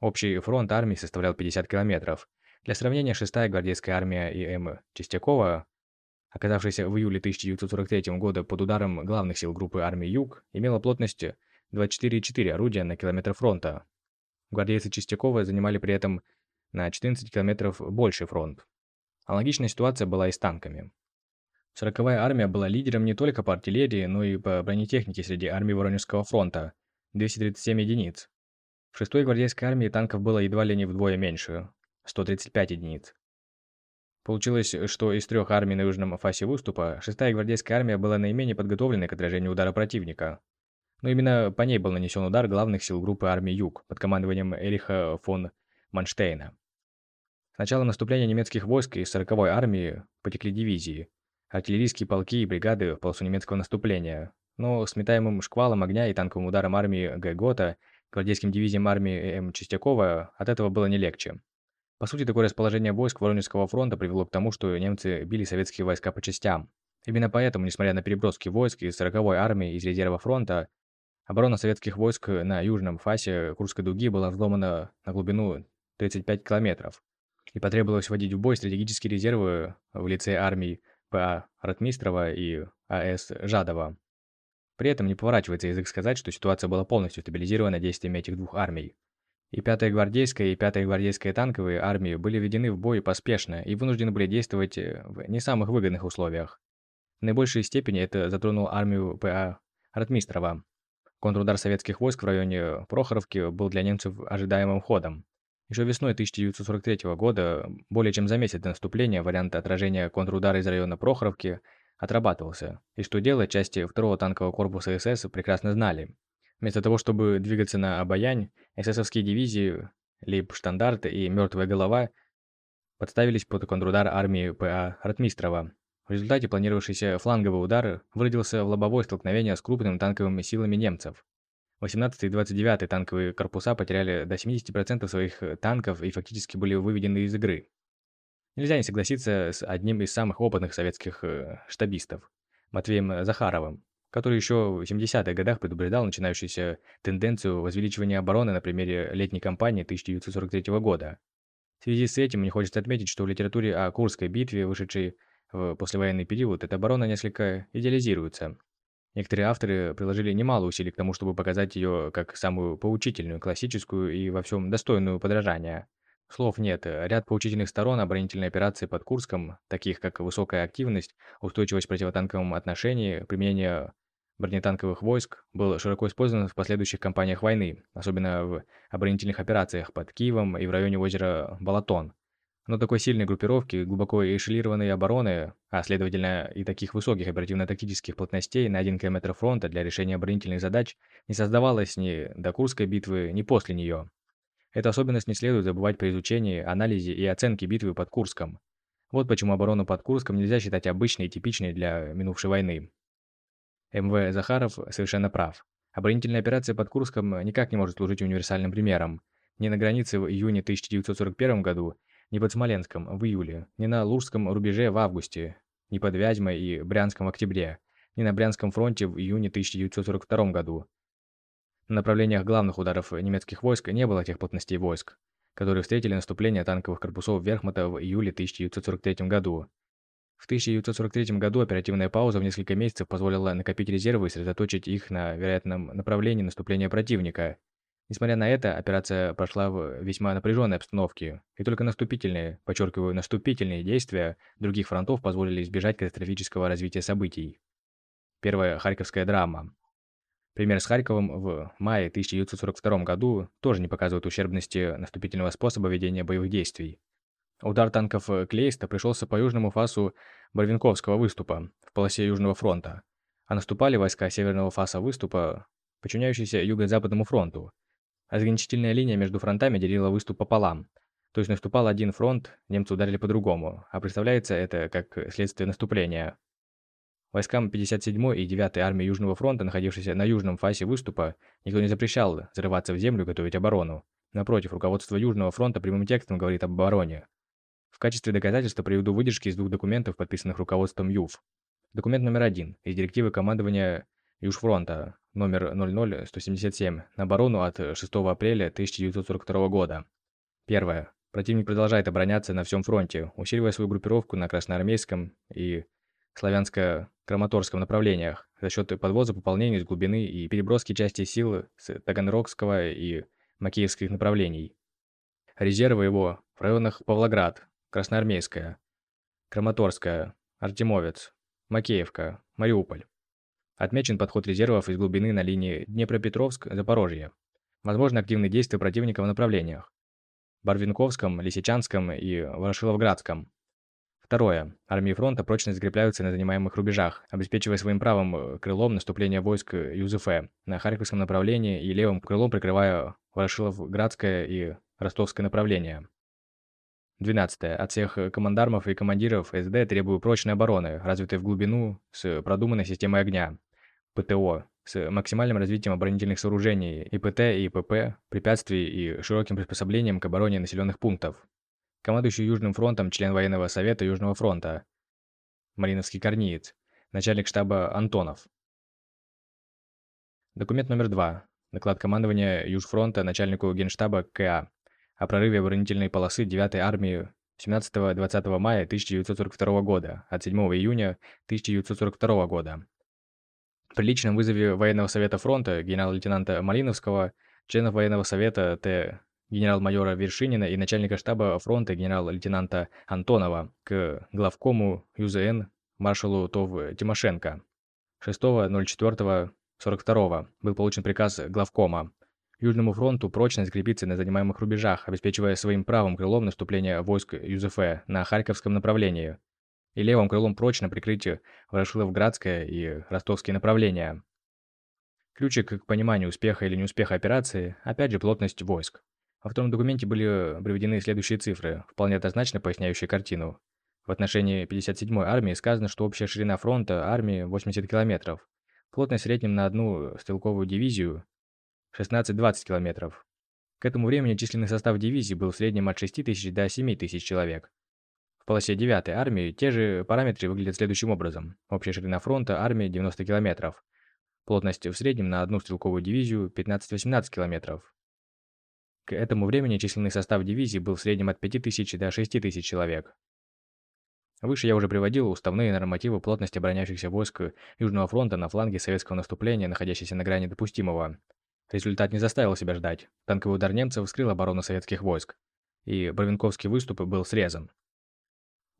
Общий фронт армии составлял 50 километров. Для сравнения, 6-я гвардейская армия И.М. Чистякова, оказавшаяся в июле 1943 года под ударом главных сил группы армии Юг, имела плотность 24,4 орудия на километр фронта, Гвардейцы Чистякова занимали при этом на 14 километров больший фронт. Аналогичная ситуация была и с танками. 40-я армия была лидером не только по артиллерии, но и по бронетехнике среди армий Воронежского фронта – 237 единиц. 6-й гвардейской армии танков было едва ли не вдвое меньше – 135 единиц. Получилось, что из трех армий на южном фасе выступа 6-я гвардейская армия была наименее подготовленной к отражению удара противника – но именно по ней был нанесен удар главных сил группы армии Юг под командованием Эриха фон Манштейна. С началом наступления немецких войск из 40-й армии потекли дивизии, артиллерийские полки и бригады в полосу немецкого наступления, но сметаемым шквалом огня и танковым ударом армии Г. Гвардейским дивизиям армии М. Чистякова от этого было не легче. По сути, такое расположение войск Воронежского фронта привело к тому, что немцы били советские войска по частям. Именно поэтому, несмотря на переброски войск из 40-й армии из резерва фронта, Оборона советских войск на южном фасе Курской дуги была взломана на глубину 35 километров, и потребовалось вводить в бой стратегические резервы в лице армий П.А. Ратмистрова и А.С. Жадова. При этом не поворачивается язык сказать, что ситуация была полностью стабилизирована действиями этих двух армий. И 5-я гвардейская, и 5-я гвардейская танковые армии были введены в бой поспешно и вынуждены были действовать в не самых выгодных условиях. В наибольшей степени это затронуло армию П.А. Ратмистрова, Контрудар советских войск в районе Прохоровки был для немцев ожидаемым ходом. Еще весной 1943 года, более чем за месяц до наступления, вариант отражения контрудара из района Прохоровки отрабатывался, и что делать, части 2-го танкового корпуса СС прекрасно знали. Вместо того, чтобы двигаться на Обаянь, эсэсовские дивизии Лейбштандарт и Мертвая голова подставились под контрудар армии П.А. Ратмистрова, в результате планировавшийся фланговый удар выродился в лобовое столкновение с крупными танковыми силами немцев. 18 и 29 танковые корпуса потеряли до 70% своих танков и фактически были выведены из игры. Нельзя не согласиться с одним из самых опытных советских э, штабистов, Матвеем Захаровым, который еще в 70-х годах предупреждал начинающуюся тенденцию возвеличивания обороны на примере летней кампании 1943 года. В связи с этим мне хочется отметить, что в литературе о Курской битве, вышедшей в послевоенный период эта оборона несколько идеализируется. Некоторые авторы приложили немало усилий к тому, чтобы показать ее как самую поучительную, классическую и во всем достойную подражания. Слов нет. Ряд поучительных сторон оборонительной операции под Курском, таких как высокая активность, устойчивость в противотанковом отношении, применение бронетанковых войск, был широко использован в последующих кампаниях войны, особенно в оборонительных операциях под Киевом и в районе озера Балатон, но такой сильной группировки, глубоко эшелированной обороны, а следовательно и таких высоких оперативно-тактических плотностей на 1 км фронта для решения оборонительных задач не создавалось ни до Курской битвы, ни после нее. Эту особенность не следует забывать при изучении, анализе и оценке битвы под Курском. Вот почему оборону под Курском нельзя считать обычной и типичной для минувшей войны. МВ Захаров совершенно прав. Оборонительная операция под Курском никак не может служить универсальным примером. Ни на границе в июне 1941 году, ни под Смоленском в июле, ни на Лужском рубеже в августе, ни под Вязьмой и Брянском в октябре, ни на Брянском фронте в июне 1942 году. На направлениях главных ударов немецких войск не было тех плотностей войск, которые встретили наступление танковых корпусов Верхмута в июле 1943 году. В 1943 году оперативная пауза в несколько месяцев позволила накопить резервы и сосредоточить их на вероятном направлении наступления противника. Несмотря на это, операция прошла в весьма напряженной обстановке, и только наступительные, подчеркиваю, наступительные действия других фронтов позволили избежать катастрофического развития событий. Первая Харьковская драма. Пример с Харьковом в мае 1942 году тоже не показывает ущербности наступительного способа ведения боевых действий. Удар танков Клейста пришелся по южному фасу Барвинковского выступа в полосе Южного фронта, а наступали войска северного фаса выступа, подчиняющиеся Юго-Западному фронту. Разграничительная линия между фронтами делила выступ пополам, то есть наступал один фронт, немцы ударили по другому, а представляется это как следствие наступления. Войскам 57-й и 9-й армии Южного фронта, находившейся на южном фасе выступа, никто не запрещал взрываться в землю и готовить оборону. Напротив, руководство Южного фронта прямым текстом говорит об обороне. В качестве доказательства приведу выдержки из двух документов, подписанных руководством ЮФ. Документ номер один из директивы командования Южфронта номер 00177 на оборону от 6 апреля 1942 года. Первое. Противник продолжает обороняться на всем фронте, усиливая свою группировку на Красноармейском и Славянско-Краматорском направлениях за счет подвоза пополнений с глубины и переброски части сил с Таганрогского и Макеевских направлений. Резервы его в районах Павлоград, Красноармейская, Краматорская, Артемовец, Макеевка, Мариуполь. Отмечен подход резервов из глубины на линии Днепропетровск-Запорожье. Возможно активные действия противника в направлениях Барвинковском, Лисичанском и Ворошиловградском. Второе. Армии фронта прочно закрепляются на занимаемых рубежах, обеспечивая своим правым э, крылом наступление войск ЮЗФ на Харьковском направлении и левым крылом прикрывая Ворошиловградское и Ростовское направление. 12. От всех командармов и командиров СД требую прочной обороны, развитой в глубину, с продуманной системой огня, ПТО, с максимальным развитием оборонительных сооружений, ИПТ и ИПП, препятствий и широким приспособлением к обороне населенных пунктов командующий Южным фронтом, член военного совета Южного фронта, Малиновский корниец, начальник штаба Антонов. Документ номер два. Доклад командования Южфронта начальнику генштаба КА о прорыве оборонительной полосы 9-й армии 17-20 мая 1942 года от 7 июня 1942 года. При личном вызове военного совета фронта генерал-лейтенанта Малиновского, членов военного совета Т генерал-майора Вершинина и начальника штаба фронта генерал-лейтенанта Антонова к главкому ЮЗН маршалу ТОВ Тимошенко. 6.04.42 был получен приказ главкома Южному фронту прочно закрепиться на занимаемых рубежах, обеспечивая своим правым крылом наступление войск ЮЗФ на Харьковском направлении и левым крылом прочно прикрыть Ворошиловградское и Ростовские направления. Ключик к пониманию успеха или неуспеха операции – опять же плотность войск. Во втором документе были приведены следующие цифры, вполне однозначно поясняющие картину. В отношении 57-й армии сказано, что общая ширина фронта армии 80 километров, плотность в среднем на одну стрелковую дивизию 16-20 километров. К этому времени численный состав дивизии был в среднем от 6 тысяч до 7 тысяч человек. В полосе 9-й армии те же параметры выглядят следующим образом. Общая ширина фронта армии 90 километров, плотность в среднем на одну стрелковую дивизию 15-18 километров. К этому времени численный состав дивизии был в среднем от 5000 до 6000 человек. Выше я уже приводил уставные нормативы плотности обороняющихся войск Южного фронта на фланге советского наступления, находящейся на грани допустимого. Результат не заставил себя ждать. Танковый удар немцев вскрыл оборону советских войск, и Бровинковский выступ был срезан.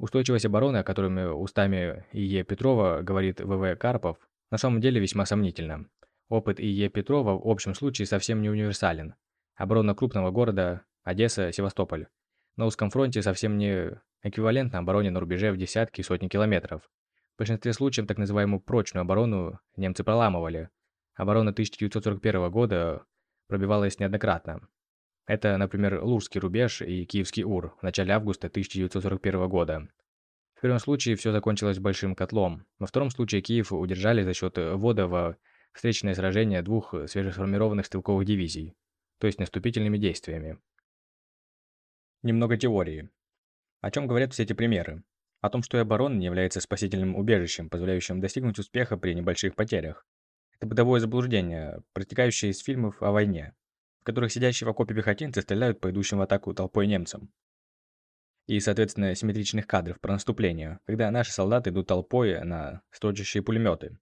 Устойчивость обороны, о которой устами И.Е. Петрова говорит В.В. Карпов, на самом деле весьма сомнительна. Опыт И.Е. Петрова в общем случае совсем не универсален. Оборона крупного города Одесса, Севастополь. На узком фронте совсем не эквивалентна обороне на рубеже в десятки и сотни километров. В большинстве случаев так называемую прочную оборону немцы проламывали. Оборона 1941 года пробивалась неоднократно. Это, например, Лужский рубеж и Киевский УР в начале августа 1941 года. В первом случае все закончилось большим котлом. Во втором случае Киев удержали за счет ввода во встречное сражение двух свежесформированных стрелковых дивизий то есть наступительными действиями. Немного теории. О чем говорят все эти примеры? О том, что и оборона не является спасительным убежищем, позволяющим достигнуть успеха при небольших потерях. Это бытовое заблуждение, протекающее из фильмов о войне, в которых сидящие в окопе пехотинцы стреляют по идущим в атаку толпой немцам. И, соответственно, симметричных кадров про наступление, когда наши солдаты идут толпой на строчащие пулеметы.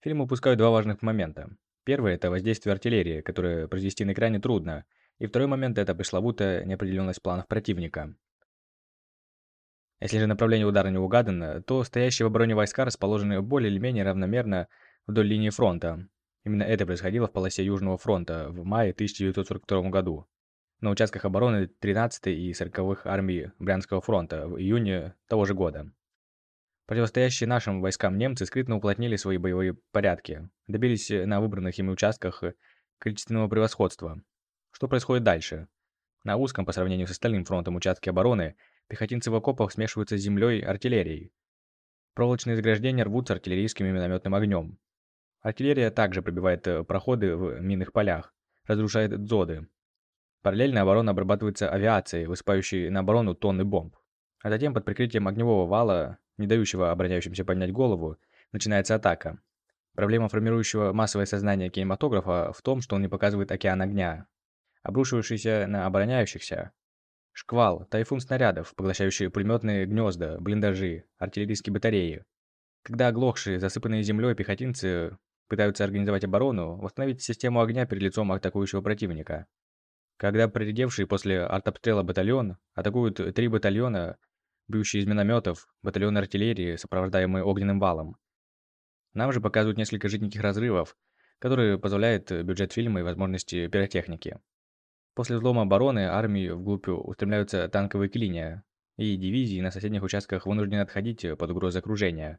Фильм упускают два важных момента. Первый – это воздействие артиллерии, которое произвести на экране трудно, и второй момент – это пресловутая неопределенность планов противника. Если же направление удара не угадано, то стоящие в обороне войска расположены более или менее равномерно вдоль линии фронта. Именно это происходило в полосе Южного фронта в мае 1942 году. На участках обороны 13-й и 40-х армий Брянского фронта в июне того же года. Противостоящие нашим войскам немцы скрытно уплотнили свои боевые порядки, добились на выбранных ими участках количественного превосходства. Что происходит дальше? На узком по сравнению с остальным фронтом участке обороны Пехотинцы в окопах смешиваются с землей артиллерией. Проволочные заграждения рвутся артиллерийским и минометным огнем. Артиллерия также пробивает э, проходы в минных полях, разрушает дзоды. Параллельно оборона обрабатывается авиацией, высыпающей на оборону тонны бомб. А затем под прикрытием огневого вала, не дающего обороняющимся поднять голову, начинается атака. Проблема формирующего массовое сознание кинематографа в том, что он не показывает океан огня, обрушивающийся на обороняющихся, Шквал, тайфун снарядов, поглощающий пулеметные гнезда, блиндажи, артиллерийские батареи. Когда оглохшие, засыпанные землей пехотинцы пытаются организовать оборону, восстановить систему огня перед лицом атакующего противника. Когда проредевший после артобстрела батальон атакуют три батальона, бьющие из минометов, батальон артиллерии, сопровождаемые огненным валом. Нам же показывают несколько жиденьких разрывов, которые позволяют бюджет фильма и возможности пиротехники. После взлома обороны армии вглубь устремляются танковые клинья, и дивизии на соседних участках вынуждены отходить под угрозой окружения,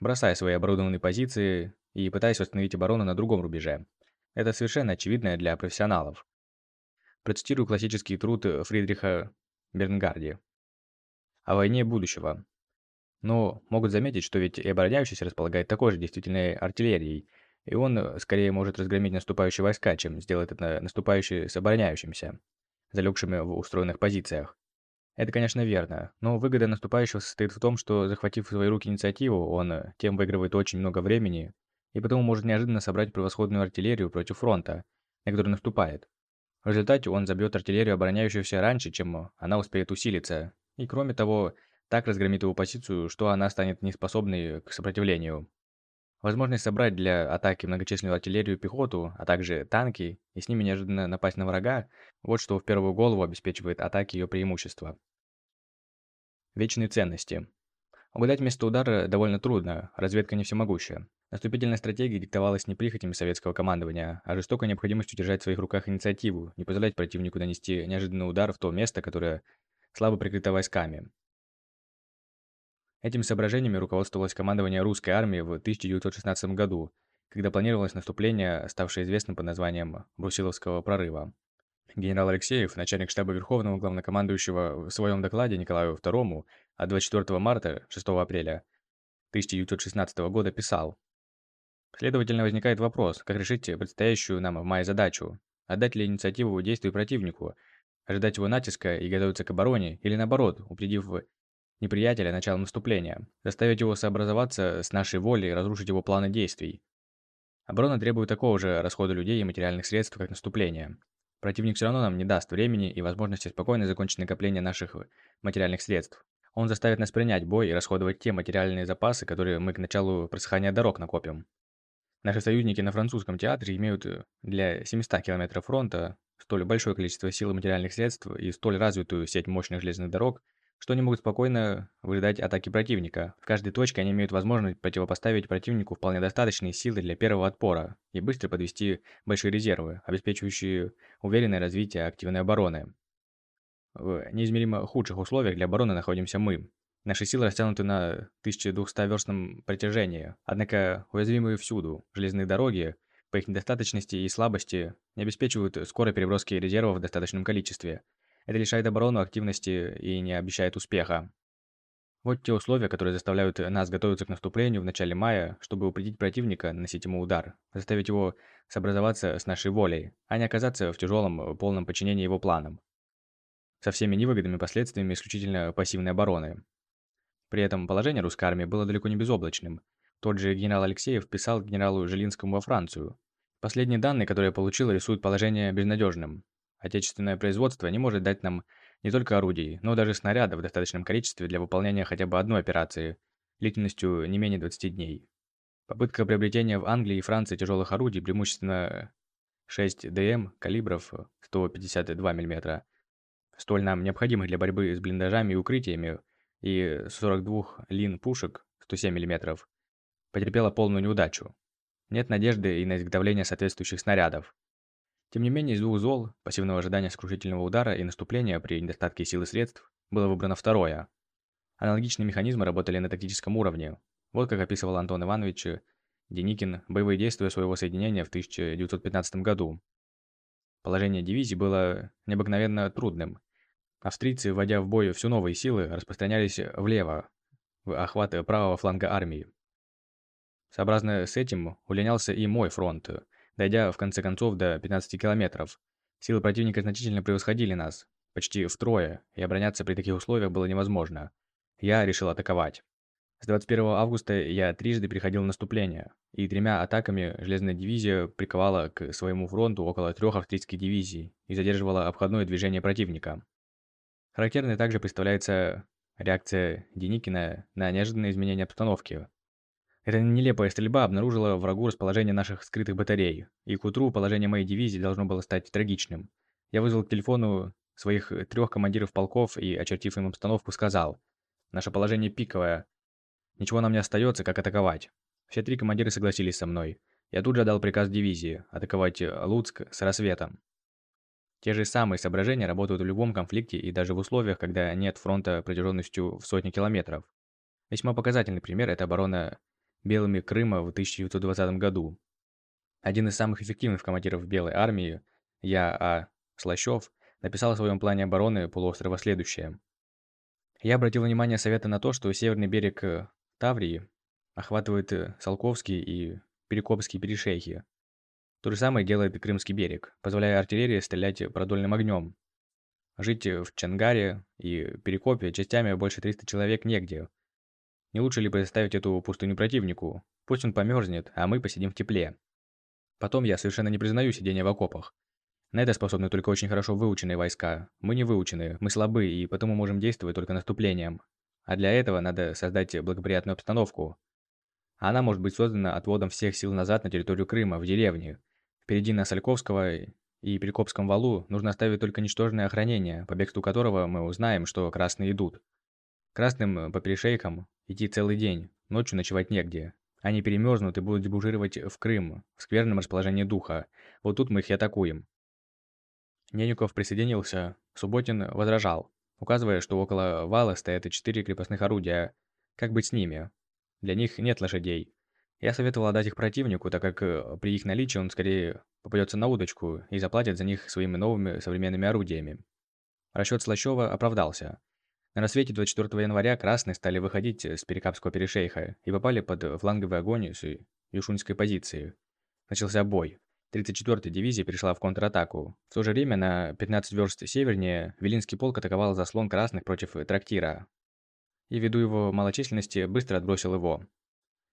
бросая свои оборудованные позиции и пытаясь восстановить оборону на другом рубеже. Это совершенно очевидно для профессионалов. Процитирую классический труд Фридриха Бернгарди о войне будущего. Но могут заметить, что ведь и обороняющийся располагает такой же действительной артиллерией – и он э, скорее может разгромить наступающие войска, чем сделает это наступающие с обороняющимся, залегшими в устроенных позициях. Это, конечно, верно, но выгода наступающего состоит в том, что, захватив в свои руки инициативу, он э, тем выигрывает очень много времени, и потому может неожиданно собрать превосходную артиллерию против фронта, на который наступает. В результате он забьет артиллерию, обороняющуюся раньше, чем она успеет усилиться, и кроме того, так разгромит его позицию, что она станет неспособной к сопротивлению. Возможность собрать для атаки многочисленную артиллерию пехоту, а также танки, и с ними неожиданно напасть на врага, вот что в первую голову обеспечивает атаки ее преимущества. Вечные ценности. Угадать место удара довольно трудно, разведка не всемогущая. Наступительная стратегия диктовалась не прихотями советского командования, а жестокой необходимостью держать в своих руках инициативу, не позволять противнику нанести неожиданный удар в то место, которое слабо прикрыто войсками. Этими соображениями руководствовалось командование русской армии в 1916 году, когда планировалось наступление, ставшее известным под названием Брусиловского прорыва. Генерал Алексеев, начальник штаба Верховного Главнокомандующего, в своем докладе Николаю II от 24 марта 6 апреля 1916 года писал Следовательно, возникает вопрос, как решить предстоящую нам в мае задачу. Отдать ли инициативу действию противнику, ожидать его натиска и готовиться к обороне, или наоборот, упредив неприятеля началом наступления, заставить его сообразоваться с нашей волей и разрушить его планы действий. Оборона требует такого же расхода людей и материальных средств, как наступление. Противник все равно нам не даст времени и возможности спокойно закончить накопление наших материальных средств. Он заставит нас принять бой и расходовать те материальные запасы, которые мы к началу просыхания дорог накопим. Наши союзники на французском театре имеют для 700 километров фронта столь большое количество сил и материальных средств и столь развитую сеть мощных железных дорог, что они могут спокойно выжидать атаки противника. В каждой точке они имеют возможность противопоставить противнику вполне достаточные силы для первого отпора и быстро подвести большие резервы, обеспечивающие уверенное развитие активной обороны. В неизмеримо худших условиях для обороны находимся мы. Наши силы растянуты на 1200-верстном протяжении, однако уязвимые всюду. Железные дороги, по их недостаточности и слабости, не обеспечивают скорой переброски резервов в достаточном количестве – это лишает оборону активности и не обещает успеха. Вот те условия, которые заставляют нас готовиться к наступлению в начале мая, чтобы упредить противника, наносить ему удар, заставить его сообразоваться с нашей волей, а не оказаться в тяжелом, полном подчинении его планам. со всеми невыгодными последствиями исключительно пассивной обороны. При этом положение русской армии было далеко не безоблачным. Тот же генерал Алексеев писал генералу Жилинскому во Францию. Последние данные, которые я получил, рисуют положение безнадежным. Отечественное производство не может дать нам не только орудий, но даже снарядов в достаточном количестве для выполнения хотя бы одной операции, длительностью не менее 20 дней. Попытка приобретения в Англии и Франции тяжелых орудий, преимущественно 6 ДМ калибров 152 мм, столь нам необходимых для борьбы с блиндажами и укрытиями, и 42 лин пушек 107 мм, потерпела полную неудачу. Нет надежды и на изготовление соответствующих снарядов. Тем не менее, из двух зол, пассивного ожидания сокрушительного удара и наступления при недостатке сил и средств, было выбрано второе. Аналогичные механизмы работали на тактическом уровне. Вот как описывал Антон Иванович Деникин боевые действия своего соединения в 1915 году. Положение дивизии было необыкновенно трудным. Австрийцы, вводя в бой все новые силы, распространялись влево, в охват правого фланга армии. Сообразно с этим удлинялся и мой фронт, дойдя в конце концов до 15 километров. Силы противника значительно превосходили нас, почти втрое, и обороняться при таких условиях было невозможно. Я решил атаковать. С 21 августа я трижды переходил в наступление, и тремя атаками железная дивизия приковала к своему фронту около трех австрийских дивизий и задерживала обходное движение противника. Характерной также представляется реакция Деникина на неожиданные изменения обстановки. Эта нелепая стрельба обнаружила врагу расположение наших скрытых батарей, и к утру положение моей дивизии должно было стать трагичным. Я вызвал к телефону своих трех командиров полков и, очертив им обстановку, сказал, «Наше положение пиковое, Ничего нам не остается, как атаковать. Все три командира согласились со мной. Я тут же отдал приказ дивизии атаковать Луцк с рассветом. Те же самые соображения работают в любом конфликте и даже в условиях, когда нет фронта протяженностью в сотни километров. Весьма показательный пример – это оборона белыми Крыма в 1920 году. Один из самых эффективных командиров Белой армии, я А. Слащев, написал в своем плане обороны полуострова следующее. Я обратил внимание Совета на то, что северный берег Таврии охватывает э, Салковский и Перекопские перешейхи. То же самое делает и Крымский берег, позволяя артиллерии стрелять продольным огнем. Жить в Чангаре и Перекопе частями больше 300 человек негде. Не лучше ли предоставить эту пустыню противнику? Пусть он померзнет, а мы посидим в тепле. Потом я совершенно не признаю сидения в окопах. На это способны только очень хорошо выученные войска. Мы не выучены, мы слабы и потому можем действовать только наступлением, а для этого надо создать благоприятную обстановку. Она может быть создана отводом всех сил назад на территорию Крыма, в деревне. Впереди на Сальковского и Перекопском валу нужно оставить только ничтожное охранение, по бегству которого мы узнаем, что красные идут. Красным по перешейкам идти целый день, ночью ночевать негде. Они перемерзнут и будут дебужировать в Крым, в скверном расположении духа. Вот тут мы их и атакуем. Ненюков присоединился, Субботин возражал указывая, что около вала стоят четыре крепостных орудия. Как быть с ними? Для них нет лошадей. Я советовал отдать их противнику, так как э, при их наличии он скорее попадется на удочку и заплатит за них своими новыми современными орудиями. Расчет Слащева оправдался. На рассвете 24 января красные стали выходить с Перекапского перешейха и попали под фланговый огонь с Юшуньской позиции. Начался бой. 34-я дивизия перешла в контратаку. В то же время на 15 верст севернее Велинский полк атаковал заслон красных против трактира. И ввиду его малочисленности быстро отбросил его.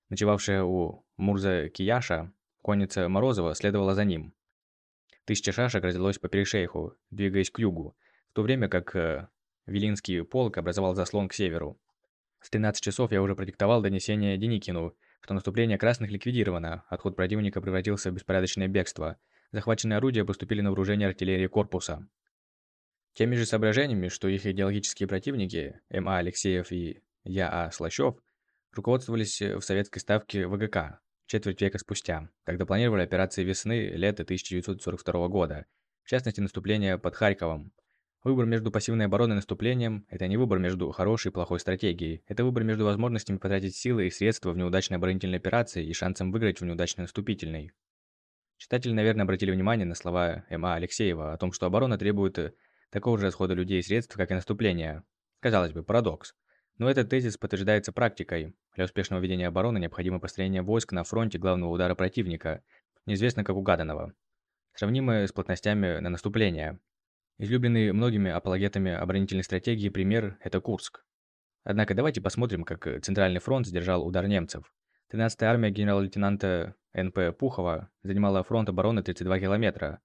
Ночевавшая у Мурза Кияша, конница Морозова следовала за ним. Тысяча шашек разделось по перешейху, двигаясь к югу, в то время как Велинский полк образовал заслон к северу. В 13 часов я уже продиктовал донесение Деникину, что наступление красных ликвидировано, отход противника превратился в беспорядочное бегство. Захваченные орудия поступили на вооружение артиллерии корпуса. Теми же соображениями, что их идеологические противники, М.А. Алексеев и Я.А. Слащев, руководствовались в советской ставке ВГК четверть века спустя, когда планировали операции весны-лета 1942 года, в частности наступление под Харьковом, Выбор между пассивной обороной и наступлением – это не выбор между хорошей и плохой стратегией. Это выбор между возможностями потратить силы и средства в неудачной оборонительной операции и шансом выиграть в неудачной наступительной. Читатели, наверное, обратили внимание на слова М.А. Алексеева о том, что оборона требует э, такого же расхода людей и средств, как и наступление. Казалось бы, парадокс. Но этот тезис подтверждается практикой. Для успешного ведения обороны необходимо построение войск на фронте главного удара противника, неизвестно как угаданного, сравнимое с плотностями на наступление. Излюбленный многими апологетами оборонительной стратегии пример – это Курск. Однако давайте посмотрим, как Центральный фронт сдержал удар немцев. 13-я армия генерал-лейтенанта Н.П. Пухова занимала фронт обороны 32 километра.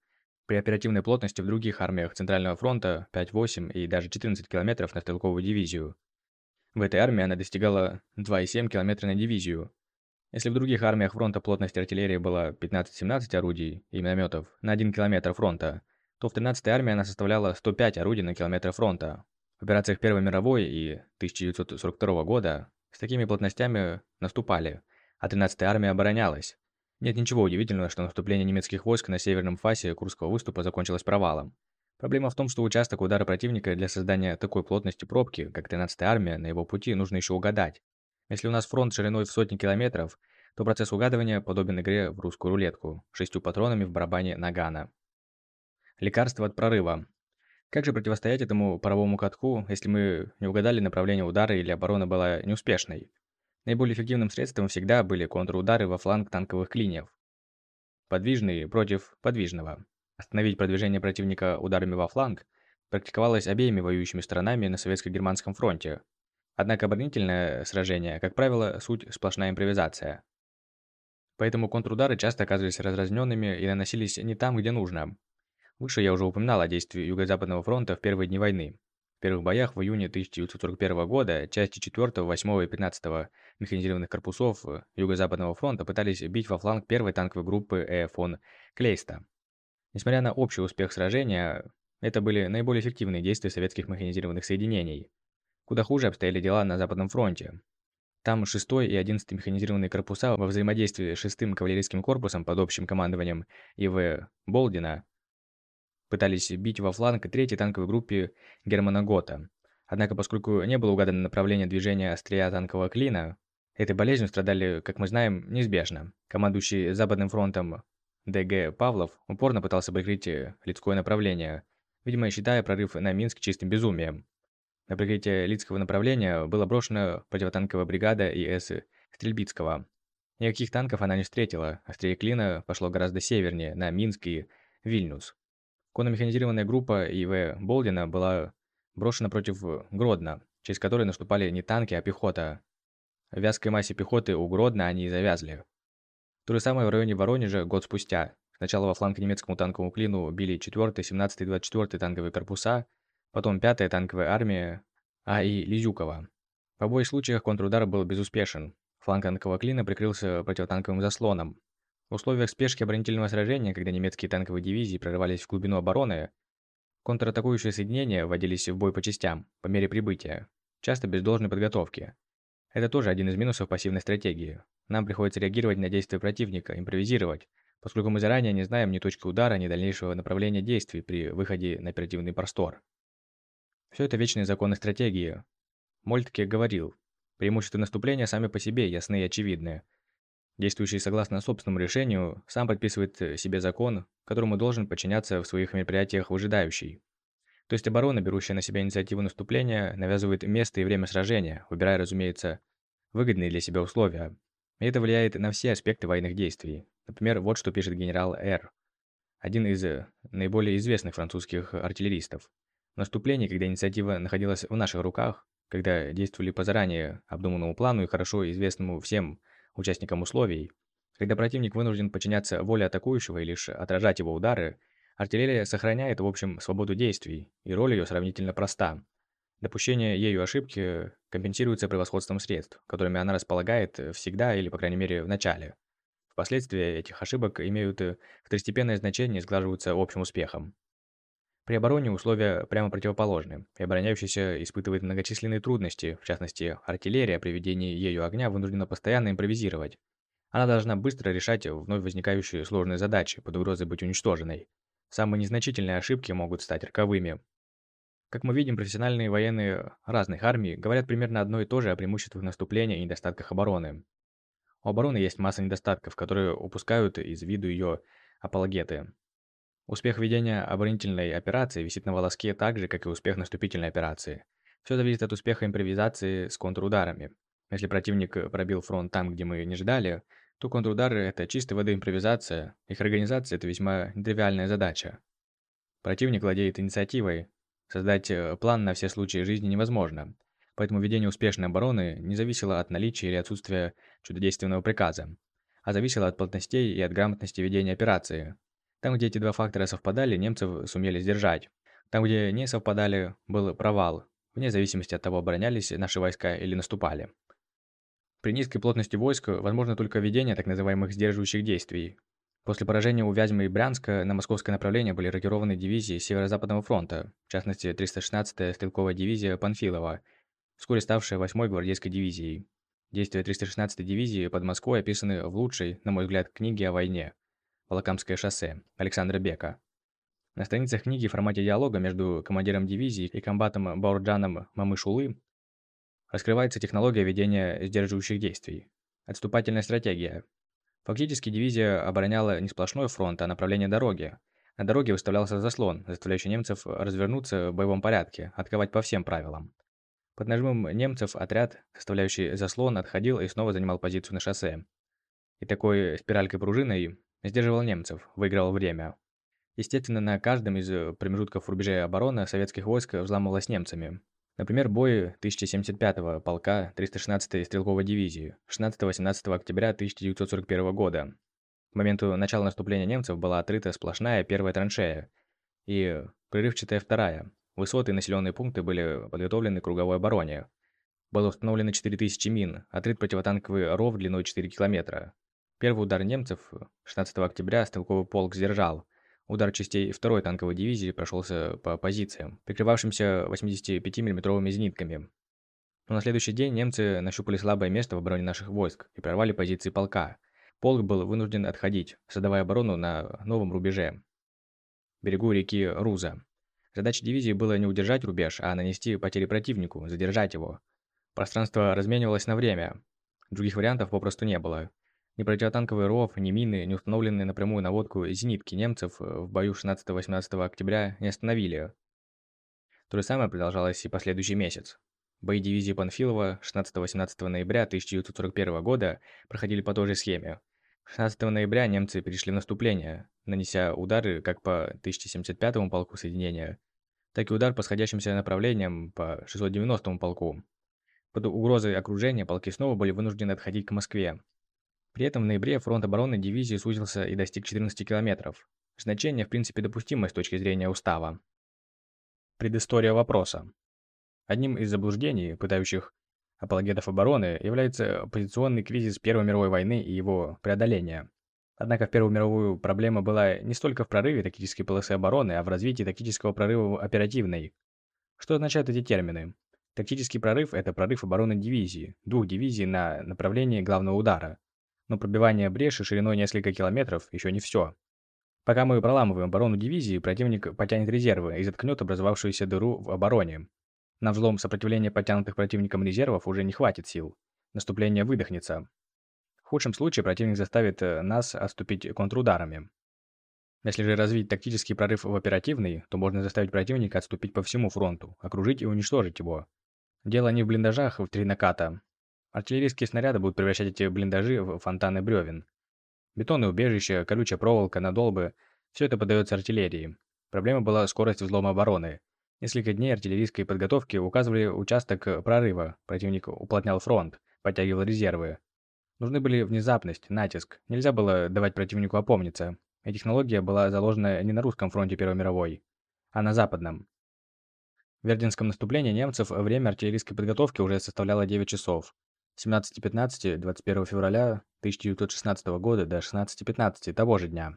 При оперативной плотности в других армиях Центрального фронта 5-8 и даже 14 километров на стрелковую дивизию. В этой армии она достигала 2,7 км на дивизию. Если в других армиях фронта плотность артиллерии была 15-17 орудий и минометов на 1 км фронта, то в 13-й армии она составляла 105 орудий на километр фронта. В операциях Первой мировой и 1942 года с такими плотностями наступали, а 13-я армия оборонялась. Нет ничего удивительного, что наступление немецких войск на северном фасе Курского выступа закончилось провалом. Проблема в том, что участок удара противника для создания такой плотности пробки, как 13-я армия, на его пути нужно еще угадать. Если у нас фронт шириной в сотни километров, то процесс угадывания подобен игре в русскую рулетку, шестью патронами в барабане Нагана. Лекарство от прорыва. Как же противостоять этому паровому катку, если мы не угадали направление удара или оборона была неуспешной? Наиболее эффективным средством всегда были контрудары во фланг танковых клиньев. Подвижный против подвижного. Остановить продвижение противника ударами во фланг практиковалось обеими воюющими сторонами на советско-германском фронте. Однако оборонительное сражение, как правило, суть сплошная импровизация. Поэтому контрудары часто оказывались разразненными и наносились не там, где нужно. Выше я уже упоминал о действии Юго-Западного фронта в первые дни войны. В первых боях в июне 1941 года части 4, 8 и 15 механизированных корпусов Юго-Западного фронта пытались бить во фланг первой танковой группы Э. фон Клейста. Несмотря на общий успех сражения, это были наиболее эффективные действия советских механизированных соединений. Куда хуже обстояли дела на Западном фронте. Там 6 и 11 механизированные корпуса во взаимодействии с 6 кавалерийским корпусом под общим командованием И.В. Болдина пытались бить во фланг 3-й танковой группе Германа Гота. Однако, поскольку не было угадано направление движения острия танкового клина, этой болезнью страдали, как мы знаем, неизбежно. Командующий Западным фронтом Д.Г. Павлов упорно пытался прикрыть э, Лидское направление, видимо, считая прорыв на Минск чистым безумием. На прикрытие Лидского направления была брошена противотанковая бригада ИС Стрельбицкого. Никаких танков она не встретила, острие клина пошло гораздо севернее, на Минск и Вильнюс. Конно-механизированная группа И.В. Болдина была брошена против Гродно, через который наступали не танки, а пехота. В вязкой массе пехоты у Гродно они и завязли. То же самое в районе Воронежа год спустя. Сначала во фланг немецкому танковому клину били 4-й, 17-й, 24-й танковые корпуса, потом 5-я танковая армия А.И. Лизюкова. В обоих случаях контрудар был безуспешен. Фланг танкового клина прикрылся противотанковым заслоном. В условиях спешки оборонительного сражения, когда немецкие танковые дивизии прорывались в глубину обороны, контратакующие соединения вводились в бой по частям, по мере прибытия, часто без должной подготовки. Это тоже один из минусов пассивной стратегии. Нам приходится реагировать на действия противника, импровизировать, поскольку мы заранее не знаем ни точки удара, ни дальнейшего направления действий при выходе на оперативный простор. Все это вечные законы стратегии. Мольтке говорил, преимущества наступления сами по себе ясны и очевидны. Действующий согласно собственному решению, сам подписывает себе закон, которому должен подчиняться в своих мероприятиях выжидающий. То есть оборона, берущая на себя инициативу наступления, навязывает место и время сражения, выбирая, разумеется, выгодные для себя условия, и это влияет на все аспекты военных действий. Например, вот что пишет генерал Р. Один из э, наиболее известных французских артиллеристов. В наступлении, когда инициатива находилась в наших руках, когда действовали по заранее обдуманному плану и хорошо известному всем участникам условий, когда противник вынужден подчиняться воле атакующего и лишь отражать его удары, артиллерия сохраняет, в общем, свободу действий, и роль ее сравнительно проста. Допущение ею ошибки компенсируется превосходством средств, которыми она располагает всегда или, по крайней мере, в начале. Впоследствии этих ошибок имеют второстепенное значение и сглаживаются общим успехом. При обороне условия прямо противоположны, и обороняющийся испытывает многочисленные трудности, в частности, артиллерия при ведении ею огня вынуждена постоянно импровизировать. Она должна быстро решать вновь возникающие сложные задачи под угрозой быть уничтоженной. Самые незначительные ошибки могут стать роковыми, как мы видим, профессиональные военные разных армий говорят примерно одно и то же о преимуществах наступления и недостатках обороны. У обороны есть масса недостатков, которые упускают из виду ее апологеты. Успех ведения оборонительной операции висит на волоске так же, как и успех наступительной операции. Все зависит от успеха импровизации с контрударами. Если противник пробил фронт там, где мы не ждали, то контрудары – это чистой воды импровизация, их организация – это весьма нетривиальная задача. Противник владеет инициативой. Создать э, план на все случаи жизни невозможно. Поэтому ведение успешной обороны не зависело от наличия или отсутствия чудодейственного приказа, а зависело от плотностей и от грамотности ведения операции. Там, где эти два фактора совпадали, немцев сумели сдержать. Там, где не совпадали, был провал, вне зависимости от того, оборонялись наши войска или наступали. При низкой плотности войск возможно только ведение так называемых сдерживающих действий. После поражения у Вязьмы и Брянска на московское направление были рокированы дивизии Северо-Западного фронта, в частности 316-я стрелковая дивизия Панфилова, вскоре ставшая 8-й гвардейской дивизией. Действия 316-й дивизии под Москвой описаны в лучшей, на мой взгляд, книге о войне «Волокамское шоссе» Александра Бека. На страницах книги в формате диалога между командиром дивизии и комбатом Баурджаном Мамышулы раскрывается технология ведения сдерживающих действий. Отступательная стратегия. Фактически дивизия обороняла не сплошной фронт, а направление дороги. На дороге выставлялся заслон, заставляющий немцев развернуться в боевом порядке, отковать по всем правилам. Под нажимом немцев отряд, составляющий заслон, отходил и снова занимал позицию на шоссе. И такой спиралькой пружиной сдерживал немцев, выиграл время. Естественно, на каждом из э, промежутков рубежей обороны советских войск взламывалось немцами. Например, бои 1075-го полка 316-й стрелковой дивизии 16-18 октября 1941 года. К моменту начала наступления немцев была отрыта сплошная первая траншея и прерывчатая вторая. Высоты и населенные пункты были подготовлены к круговой обороне. Было установлено 4000 мин, отрыт противотанковый ров длиной 4 километра. Первый удар немцев 16 октября стрелковый полк сдержал – Удар частей 2-й танковой дивизии прошелся по позициям, прикрывавшимся 85 миллиметровыми зенитками. Но на следующий день немцы нащупали слабое место в обороне наших войск и прорвали позиции полка. Полк был вынужден отходить, создавая оборону на новом рубеже – берегу реки Руза. Задача дивизии было не удержать рубеж, а нанести потери противнику, задержать его. Пространство разменивалось на время. Других вариантов попросту не было. Ни противотанковый ров, ни мины, не установленные напрямую наводку зенитки немцев э, в бою 16-18 октября не остановили. То же самое продолжалось и последующий месяц. Бои дивизии Панфилова 16-18 ноября 1941 года проходили по той же схеме. 16 ноября немцы перешли в наступление, нанеся удары как по 1075 полку соединения, так и удар по сходящимся направлениям по 690 полку. Под угрозой окружения полки снова были вынуждены отходить к Москве, при этом в ноябре фронт обороны дивизии сузился и достиг 14 километров. Значение в принципе допустимое с точки зрения устава. Предыстория вопроса. Одним из заблуждений, пытающих апологетов обороны, является позиционный кризис Первой мировой войны и его преодоление. Однако в Первую мировую проблема была не столько в прорыве тактической полосы обороны, а в развитии тактического прорыва оперативной. Что означают эти термины? Тактический прорыв – это прорыв обороны дивизии, двух дивизий на направлении главного удара но пробивание бреши шириной несколько километров еще не все. Пока мы проламываем оборону дивизии, противник потянет резервы и заткнет образовавшуюся дыру в обороне. На взлом сопротивления потянутых противником резервов уже не хватит сил. Наступление выдохнется. В худшем случае противник заставит э, нас отступить контрударами. Если же развить тактический прорыв в оперативный, то можно заставить противника отступить по всему фронту, окружить и уничтожить его. Дело не в блиндажах в три наката, Артиллерийские снаряды будут превращать эти блиндажи в фонтаны бревен. Бетонные убежища, колючая проволока, надолбы – все это подается артиллерии. Проблема была скорость взлома обороны. Несколько дней артиллерийской подготовки указывали участок прорыва. Противник уплотнял фронт, подтягивал резервы. Нужны были внезапность, натиск. Нельзя было давать противнику опомниться. И технология была заложена не на русском фронте Первой мировой, а на западном. В Вердинском наступлении немцев время артиллерийской подготовки уже составляло 9 часов. 17.15 21 февраля 1916 года до 16.15 того же дня.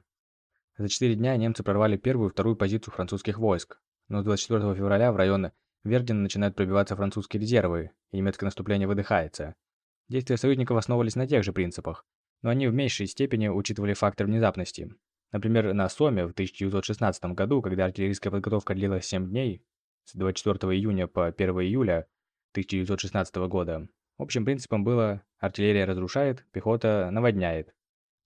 За четыре дня немцы прорвали первую и вторую позицию французских войск, но 24 февраля в район Вердена начинают пробиваться французские резервы, и немецкое наступление выдыхается. Действия союзников основывались на тех же принципах, но они в меньшей степени учитывали фактор внезапности. Например, на Соме в 1916 году, когда артиллерийская подготовка длилась 7 дней, с 24 июня по 1 июля 1916 года, Общим принципом было «артиллерия разрушает, пехота наводняет».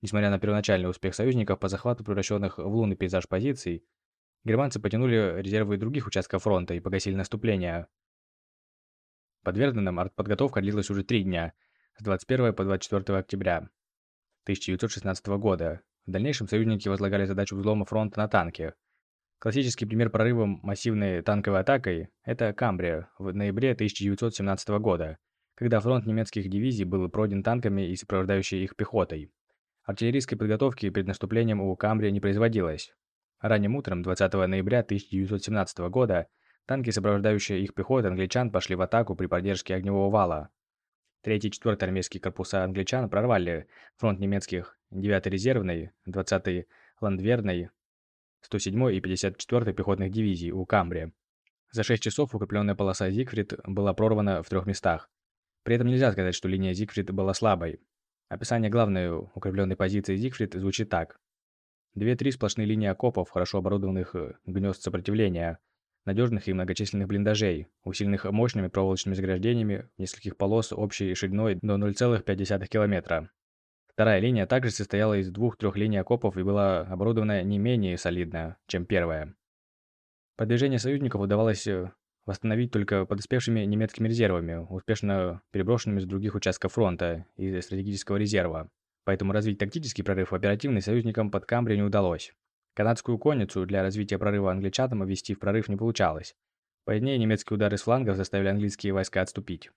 Несмотря на первоначальный успех союзников по захвату превращенных в лунный пейзаж позиций, германцы потянули резервы других участков фронта и погасили наступление. Под Верденом артподготовка длилась уже три дня, с 21 по 24 октября 1916 года. В дальнейшем союзники возлагали задачу взлома фронта на танки. Классический пример прорыва массивной танковой атакой – это Камбрия в ноябре 1917 года, когда фронт немецких дивизий был пройден танками и сопровождающей их пехотой. Артиллерийской подготовки перед наступлением у Камбрия не производилось. Ранним утром 20 ноября 1917 года танки, сопровождающие их пехоту англичан, пошли в атаку при поддержке огневого вала. 3 и 4 армейские корпуса англичан прорвали фронт немецких 9-й резервной, 20-й ландверной, 107-й и 54-й пехотных дивизий у Камбрия. За 6 часов укрепленная полоса Зигфрид была прорвана в трех местах. При этом нельзя сказать, что линия Зигфрид была слабой. Описание главной укрепленной позиции Зигфрид звучит так. Две-три сплошные линии окопов, хорошо оборудованных э, гнезд сопротивления, надежных и многочисленных блиндажей, усиленных мощными проволочными заграждениями нескольких полос общей шириной до 0,5 километра. Вторая линия также состояла из двух-трех линий окопов и была оборудована не менее солидно, чем первая. Продвижение союзников удавалось э, восстановить только подоспевшими немецкими резервами, успешно переброшенными с других участков фронта и стратегического резерва. Поэтому развить тактический прорыв оперативный союзникам под Камбри не удалось. Канадскую конницу для развития прорыва англичанам ввести в прорыв не получалось. Позднее немецкие удары с флангов заставили английские войска отступить.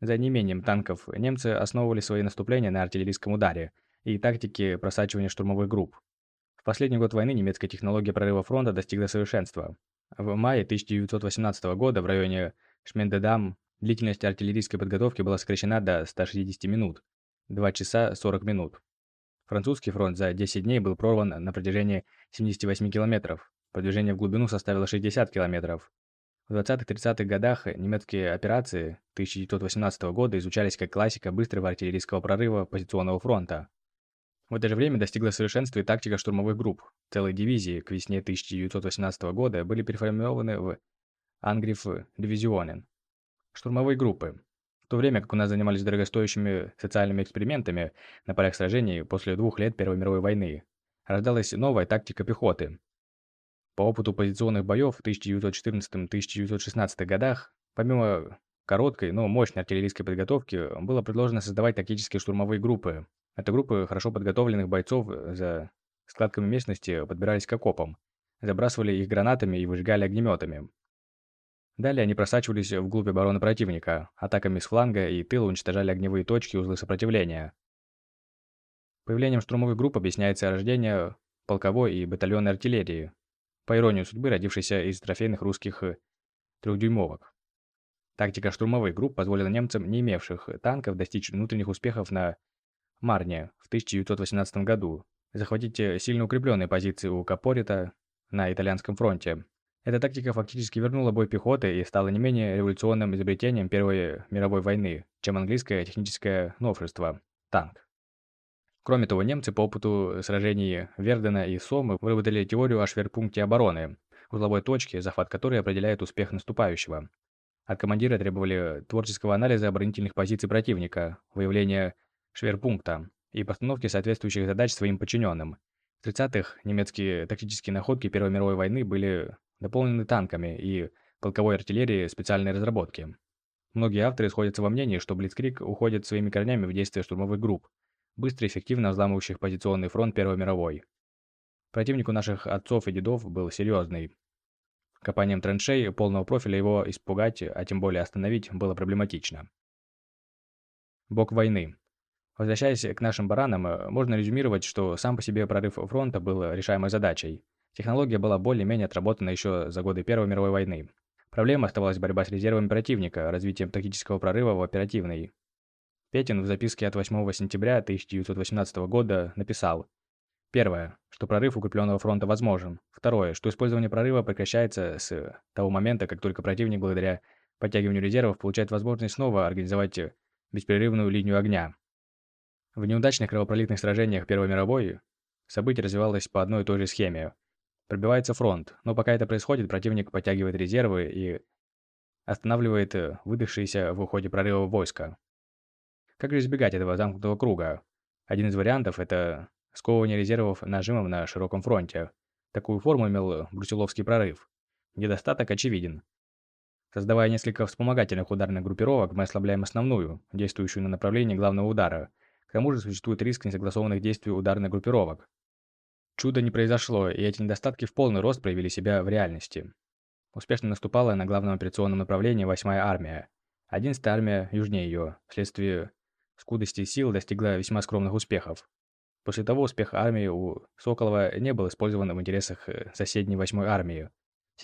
За неимением танков немцы основывали свои наступления на артиллерийском ударе и тактике просачивания штурмовых групп. В последний год войны немецкая технология прорыва фронта достигла совершенства. В мае 1918 года в районе Шмендедам длительность артиллерийской подготовки была сокращена до 160 минут, 2 часа 40 минут. Французский фронт за 10 дней был прорван на протяжении 78 километров. Продвижение в глубину составило 60 километров. В 20-30-х годах немецкие операции 1918 года изучались как классика быстрого артиллерийского прорыва позиционного фронта. В это же время достигла совершенства и тактика штурмовых групп. Целые дивизии к весне 1918 года были переформированы в Ангриф дивизионен. Штурмовые группы. В то время как у нас занимались дорогостоящими социальными экспериментами на полях сражений после двух лет Первой мировой войны, рождалась новая тактика пехоты. По опыту позиционных боев в 1914-1916 годах, помимо короткой, но мощной артиллерийской подготовки, было предложено создавать тактические штурмовые группы, это группы хорошо подготовленных бойцов э, за складками местности подбирались к окопам, забрасывали их гранатами и выжигали огнеметами. Далее они просачивались вглубь обороны противника, атаками с фланга и тыла уничтожали огневые точки и узлы сопротивления. Появлением штурмовых групп объясняется рождение полковой и батальонной артиллерии, по иронии судьбы, родившейся из трофейных русских э, трехдюймовок. Тактика штурмовых групп позволила немцам, не имевших танков, достичь внутренних успехов на Марне в 1918 году, захватить сильно укрепленные позиции у Капорита на итальянском фронте. Эта тактика фактически вернула бой пехоты и стала не менее революционным изобретением Первой мировой войны, чем английское техническое новшество – танк. Кроме того, немцы по опыту сражений Вердена и Сомы выработали теорию о шверпункте обороны, узловой точке, захват которой определяет успех наступающего. От командира требовали творческого анализа оборонительных позиций противника, выявления шверпункта и постановки соответствующих задач своим подчиненным. В 30-х немецкие тактические находки Первой мировой войны были дополнены танками и полковой артиллерией специальной разработки. Многие авторы сходятся во мнении, что Блицкрик уходит своими корнями в действия штурмовых групп, быстро и эффективно взламывающих позиционный фронт Первой мировой. Противник у наших отцов и дедов был серьезный. Копанием траншей полного профиля его испугать, а тем более остановить, было проблематично. Бок войны. Возвращаясь к нашим баранам, э, можно резюмировать, что сам по себе прорыв фронта был решаемой задачей. Технология была более-менее отработана еще за годы Первой мировой войны. Проблема оставалась борьба с резервами противника, развитием тактического прорыва в оперативный. Петин в записке от 8 сентября 1918 года написал Первое, что прорыв укрепленного фронта возможен. Второе, что использование прорыва прекращается с того момента, как только противник благодаря подтягиванию резервов получает возможность снова организовать беспрерывную линию огня. В неудачных кровопролитных сражениях Первой мировой событие развивалось по одной и той же схеме. Пробивается фронт, но пока это происходит, противник подтягивает резервы и останавливает э, выдохшиеся в уходе прорыва войска. Как же избегать этого замкнутого круга? Один из вариантов – это сковывание резервов нажимом на широком фронте. Такую форму имел Брусиловский прорыв. Недостаток очевиден. Создавая несколько вспомогательных ударных группировок, мы ослабляем основную, действующую на направлении главного удара – к тому же существует риск несогласованных действий ударных группировок. Чудо не произошло, и эти недостатки в полный рост проявили себя в реальности. Успешно наступала на главном операционном направлении 8-я армия. 11-я армия южнее ее, вследствие скудости сил достигла весьма скромных успехов. После того успех армии у Соколова не был использован в интересах э, соседней 8-й армии.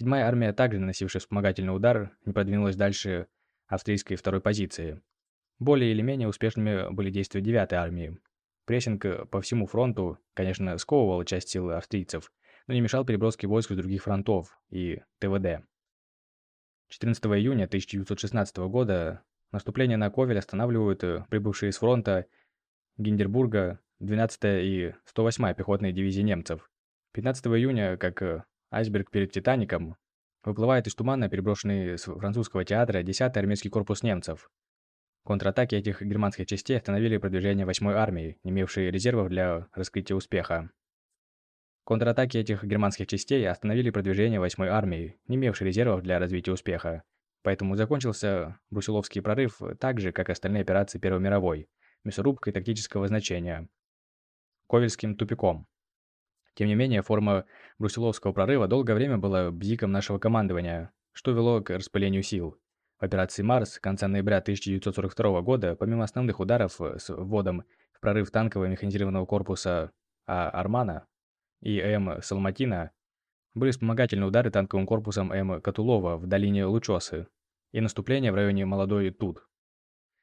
7-я армия, также наносившая вспомогательный удар, не продвинулась дальше австрийской второй позиции. Более или менее успешными были действия 9-й армии. Прессинг э, по всему фронту, конечно, сковывал часть сил австрийцев, но не мешал переброске войск с других фронтов и ТВД. 14 июня 1916 года наступление на Ковель останавливают э, прибывшие с фронта Гинденбурга 12-я и 108-я пехотные дивизии немцев. 15 июня, как э, айсберг перед Титаником, выплывает из тумана переброшенный с французского театра 10-й армейский корпус немцев. Контратаки этих германских частей остановили продвижение 8-й армии, не имевшей резервов для раскрытия успеха. Контратаки этих германских частей остановили продвижение 8-й армии, не имевшей резервов для развития успеха. Поэтому закончился Брусиловский прорыв так же, как остальные операции Первой мировой, мясорубкой тактического значения. Ковельским тупиком. Тем не менее, форма Брусиловского прорыва долгое время была бзиком нашего командования, что вело к распылению сил. В операции «Марс» конца ноября 1942 года, помимо основных ударов с вводом в прорыв танкового механизированного корпуса А. Армана и М. Салматина, были вспомогательные удары танковым корпусом М. Катулова в долине Лучосы и наступление в районе Молодой Тут.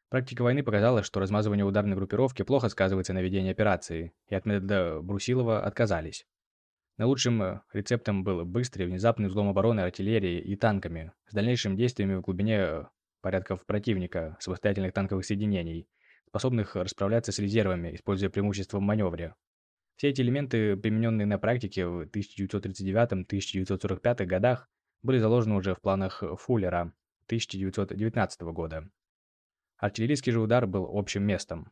Практика войны показала, что размазывание ударной группировки плохо сказывается на ведении операции, и от метода Брусилова отказались. Наилучшим э, рецептом был быстрый внезапный взлом обороны артиллерии и танками, с дальнейшими действиями в глубине э, порядков противника, самостоятельных танковых соединений, способных расправляться с резервами, используя преимущество в маневре. Все эти элементы, примененные на практике в 1939-1945 годах, были заложены уже в планах Фуллера 1919 года. Артиллерийский же удар был общим местом.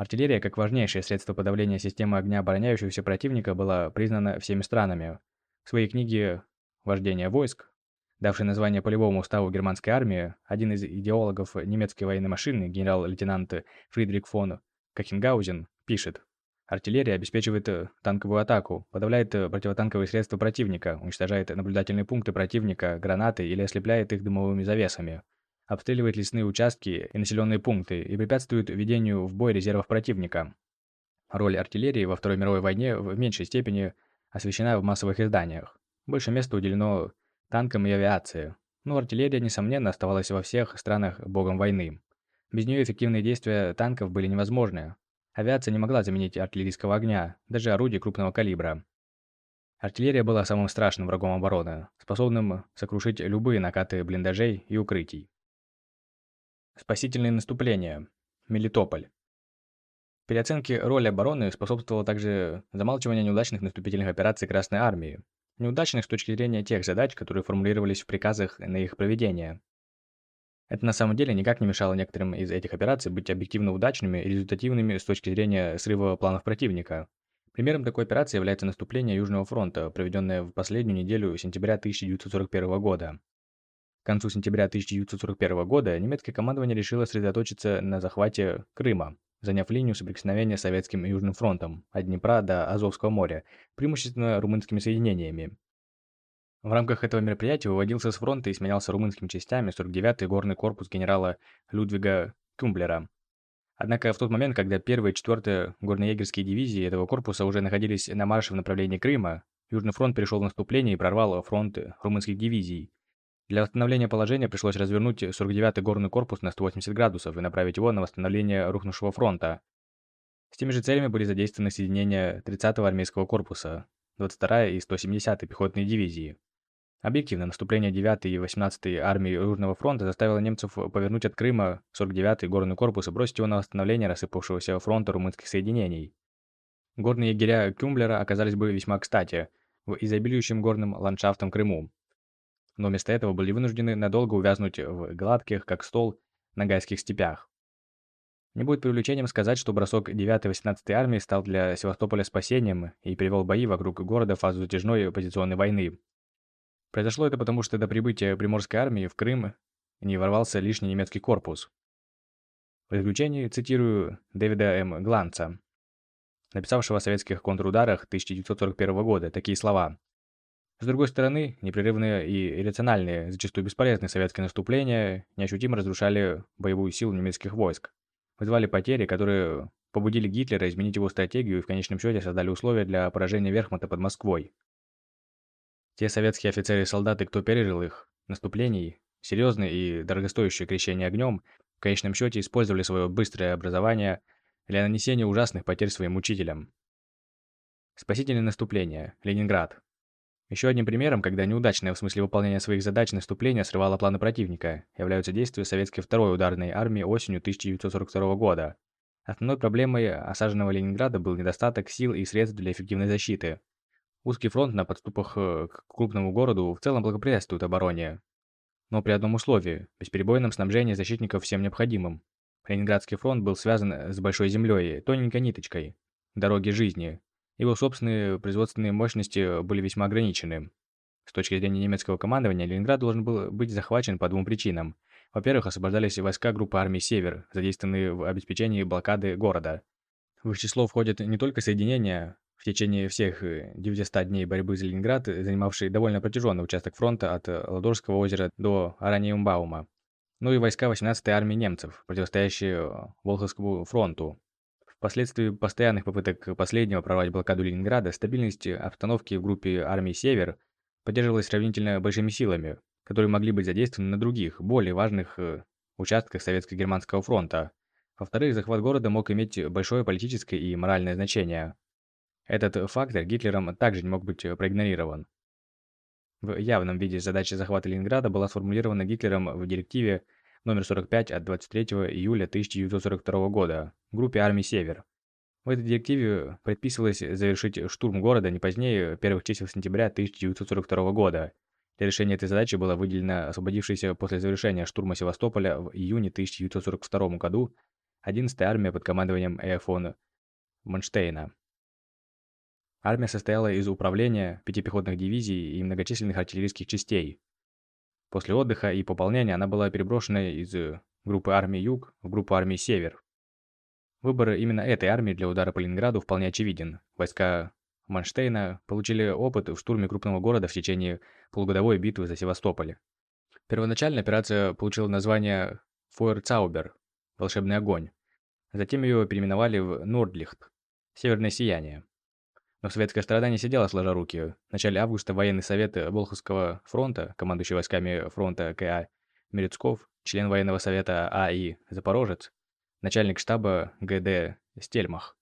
Артиллерия, как важнейшее средство подавления системы огня обороняющегося противника, была признана всеми странами. В своей книге «Вождение войск», давшей название полевому уставу германской армии, один из идеологов немецкой военной машины, генерал-лейтенант Фридрих фон Кахенгаузен, пишет Артиллерия обеспечивает танковую атаку, подавляет противотанковые средства противника, уничтожает наблюдательные пункты противника, гранаты или ослепляет их дымовыми завесами обстреливает лесные участки и населенные пункты и препятствует ведению в бой резервов противника. Роль артиллерии во Второй мировой войне в меньшей степени освещена в массовых изданиях. Больше места уделено танкам и авиации. Но артиллерия, несомненно, оставалась во всех странах богом войны. Без нее эффективные действия танков были невозможны. Авиация не могла заменить артиллерийского огня, даже орудий крупного калибра. Артиллерия была самым страшным врагом обороны, способным сокрушить любые накаты блиндажей и укрытий. Спасительные наступления. Мелитополь. Переоценке роли обороны способствовало также замалчивание неудачных наступительных операций Красной Армии. Неудачных с точки зрения тех задач, которые формулировались в приказах на их проведение. Это на самом деле никак не мешало некоторым из этих операций быть объективно удачными и результативными с точки зрения срыва планов противника. Примером такой операции является наступление Южного фронта, проведенное в последнюю неделю сентября 1941 года. К концу сентября 1941 года немецкое командование решило сосредоточиться на захвате Крыма, заняв линию соприкосновения с Советским Южным фронтом от Днепра до Азовского моря, преимущественно румынскими соединениями. В рамках этого мероприятия выводился с фронта и сменялся румынскими частями 49-й горный корпус генерала Людвига Кюмблера. Однако в тот момент, когда 1 и 4 горноегерские дивизии этого корпуса уже находились на марше в направлении Крыма, Южный фронт перешел в наступление и прорвал фронт румынских дивизий. Для восстановления положения пришлось развернуть 49-й горный корпус на 180 градусов и направить его на восстановление рухнувшего фронта. С теми же целями были задействованы соединения 30-го армейского корпуса, 22-я и 170-й пехотные дивизии. Объективно, наступление 9-й и 18-й армии Южного фронта заставило немцев повернуть от Крыма 49-й горный корпус и бросить его на восстановление рассыпавшегося фронта румынских соединений. Горные егеря Кюмблера оказались бы весьма кстати в изобилующем горным ландшафтом Крыму, но вместо этого были вынуждены надолго увязнуть в гладких, как стол, нагайских степях. Не будет привлечением сказать, что бросок 9-й 18-й армии стал для Севастополя спасением и привел бои вокруг города в фазу затяжной позиционной войны. Произошло это потому, что до прибытия Приморской армии в Крым не ворвался лишний немецкий корпус. В заключении цитирую Дэвида М. Гланца. написавшего о советских контрударах 1941 года такие слова. С другой стороны, непрерывные и иррациональные, зачастую бесполезные советские наступления неощутимо разрушали боевую силу немецких войск, вызывали потери, которые побудили Гитлера изменить его стратегию и в конечном счете создали условия для поражения Верхмута под Москвой. Те советские офицеры и солдаты, кто пережил их наступлений, серьезные и дорогостоящие крещения огнем, в конечном счете использовали свое быстрое образование для нанесения ужасных потерь своим учителям. Спасительное наступление. Ленинград. Еще одним примером, когда неудачное в смысле выполнения своих задач наступление срывало планы противника, являются действия советской второй ударной армии осенью 1942 года. Основной проблемой осаженного Ленинграда был недостаток сил и средств для эффективной защиты. Узкий фронт на подступах э, к крупному городу в целом благоприятствует обороне. Но при одном условии – бесперебойном снабжении защитников всем необходимым. Ленинградский фронт был связан с большой землей, тоненькой ниточкой, дороги жизни, его собственные производственные мощности были весьма ограничены. С точки зрения немецкого командования, Ленинград должен был быть захвачен по двум причинам. Во-первых, освобождались войска группы армий «Север», задействованные в обеспечении блокады города. В их число входят не только соединения, в течение всех 900 дней борьбы за Ленинград, занимавшие довольно протяженный участок фронта от Ладожского озера до Араниумбаума, но и войска 18-й армии немцев, противостоящие Волховскому фронту. Впоследствии постоянных попыток последнего прорвать блокаду Ленинграда, стабильность обстановки в группе армии «Север» поддерживалась сравнительно большими силами, которые могли быть задействованы на других, более важных э, участках Советско-Германского фронта. Во-вторых, захват города мог иметь большое политическое и моральное значение. Этот фактор Гитлером также не мог быть проигнорирован. В явном виде задача захвата Ленинграда была сформулирована Гитлером в директиве номер 45 от 23 июля 1942 года группе армий «Север». В этой директиве предписывалось завершить штурм города не позднее первых чисел сентября 1942 года. Для решения этой задачи была выделена освободившаяся после завершения штурма Севастополя в июне 1942 году 11-я армия под командованием Э. фон Манштейна. Армия состояла из управления, пяти пехотных дивизий и многочисленных артиллерийских частей. После отдыха и пополнения она была переброшена из э, группы армии Юг в группу армии Север. Выбор именно этой армии для удара по Ленинграду вполне очевиден. Войска Манштейна получили опыт в штурме крупного города в течение полугодовой битвы за Севастополь. Первоначально операция получила название Фойерцаубер – «Волшебный огонь». Затем ее переименовали в Нордлихт – «Северное сияние». Но советская сторона не сидела сложа руки. В начале августа военный совет Волховского фронта, командующий войсками фронта К.А. Мерецков, член военного совета А.И. Запорожец, начальник штаба Г.Д. Стельмах,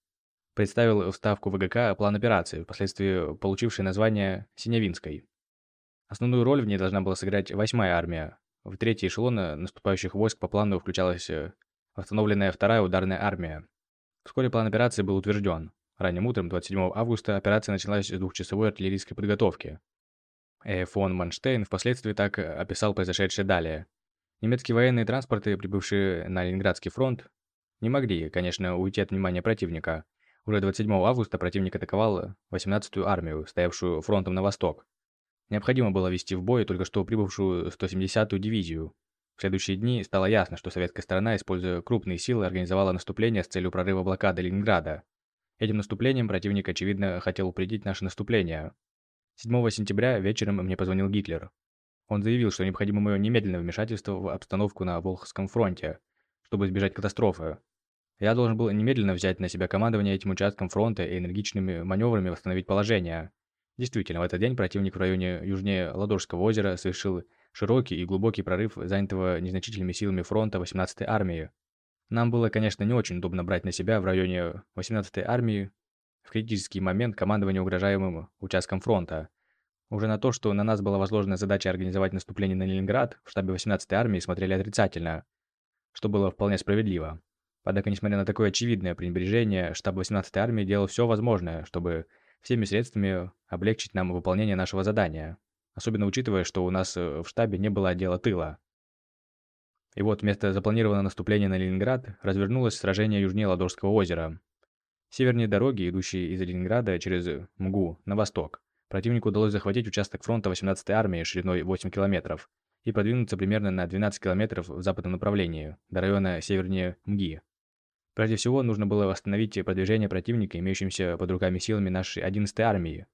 представил в Ставку ВГК план операции, впоследствии получивший название Синявинской. Основную роль в ней должна была сыграть 8-я армия. В третий эшелон наступающих войск по плану включалась восстановленная вторая ударная армия. Вскоре план операции был утвержден. Ранним утром 27 августа операция началась с двухчасовой артиллерийской подготовки. Э. фон Манштейн впоследствии так описал произошедшее далее. Немецкие военные транспорты, прибывшие на Ленинградский фронт, не могли, конечно, уйти от внимания противника. Уже 27 августа противник атаковал 18-ю армию, стоявшую фронтом на восток. Необходимо было вести в бой только что прибывшую 170-ю дивизию. В следующие дни стало ясно, что советская сторона, используя крупные силы, организовала наступление с целью прорыва блокады Ленинграда. Этим наступлением противник, очевидно, хотел упредить наше наступление. 7 сентября вечером мне позвонил Гитлер. Он заявил, что необходимо мое немедленное вмешательство в обстановку на Волховском фронте, чтобы избежать катастрофы. Я должен был немедленно взять на себя командование этим участком фронта и энергичными маневрами восстановить положение. Действительно, в этот день противник в районе южнее Ладожского озера совершил широкий и глубокий прорыв занятого незначительными силами фронта 18-й армии. Нам было, конечно, не очень удобно брать на себя в районе 18-й армии в критический момент командование угрожаемым участком фронта. Уже на то, что на нас была возложена задача организовать наступление на Ленинград, в штабе 18-й армии смотрели отрицательно, что было вполне справедливо. Однако, несмотря на такое очевидное пренебрежение, штаб 18-й армии делал все возможное, чтобы всеми средствами облегчить нам выполнение нашего задания, особенно учитывая, что у нас э, в штабе не было отдела тыла. И вот вместо запланированного наступления на Ленинград развернулось сражение южнее Ладожского озера. Севернее дороги, идущие из Ленинграда через МГУ на восток, противнику удалось захватить участок фронта 18-й армии шириной 8 километров и продвинуться примерно на 12 километров в западном направлении, до района севернее МГИ. Прежде всего, нужно было восстановить продвижение противника имеющимся под руками силами нашей 11-й армии.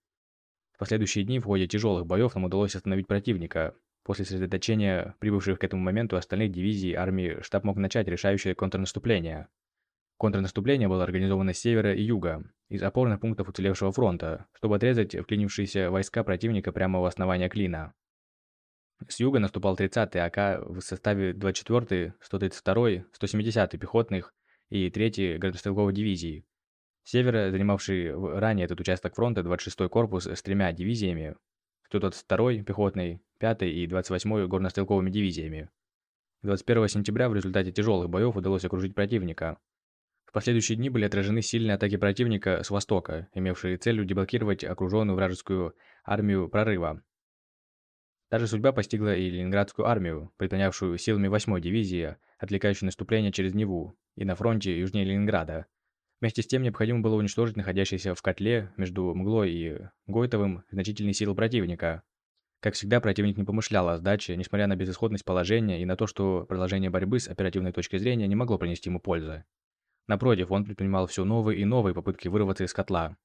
В последующие дни в ходе тяжелых боев нам удалось остановить противника. После сосредоточения прибывших к этому моменту остальных дивизий армии штаб мог начать решающее контрнаступление. Контрнаступление было организовано с севера и юга, из опорных пунктов уцелевшего фронта, чтобы отрезать вклинившиеся войска противника прямо у основания клина. С юга наступал 30-й АК в составе 24-й, 132-й, 170-й пехотных и 3-й градострелковой дивизии. С севера, занимавший ранее этот участок фронта 26-й корпус с тремя дивизиями, 122-й пехотной, 5-й и 28-й горнострелковыми дивизиями. 21 сентября в результате тяжелых боев удалось окружить противника. В последующие дни были отражены сильные атаки противника с востока, имевшие целью деблокировать окруженную вражескую армию прорыва. Та же судьба постигла и Ленинградскую армию, предпринявшую силами 8-й дивизии, отвлекающую наступление через Неву и на фронте южнее Ленинграда. Вместе с тем необходимо было уничтожить находящиеся в котле между Мглой и Гойтовым значительные силы противника. Как всегда, противник не помышлял о сдаче, несмотря на безысходность положения и на то, что продолжение борьбы с оперативной точки зрения не могло принести ему пользы. Напротив, он предпринимал все новые и новые попытки вырваться из котла.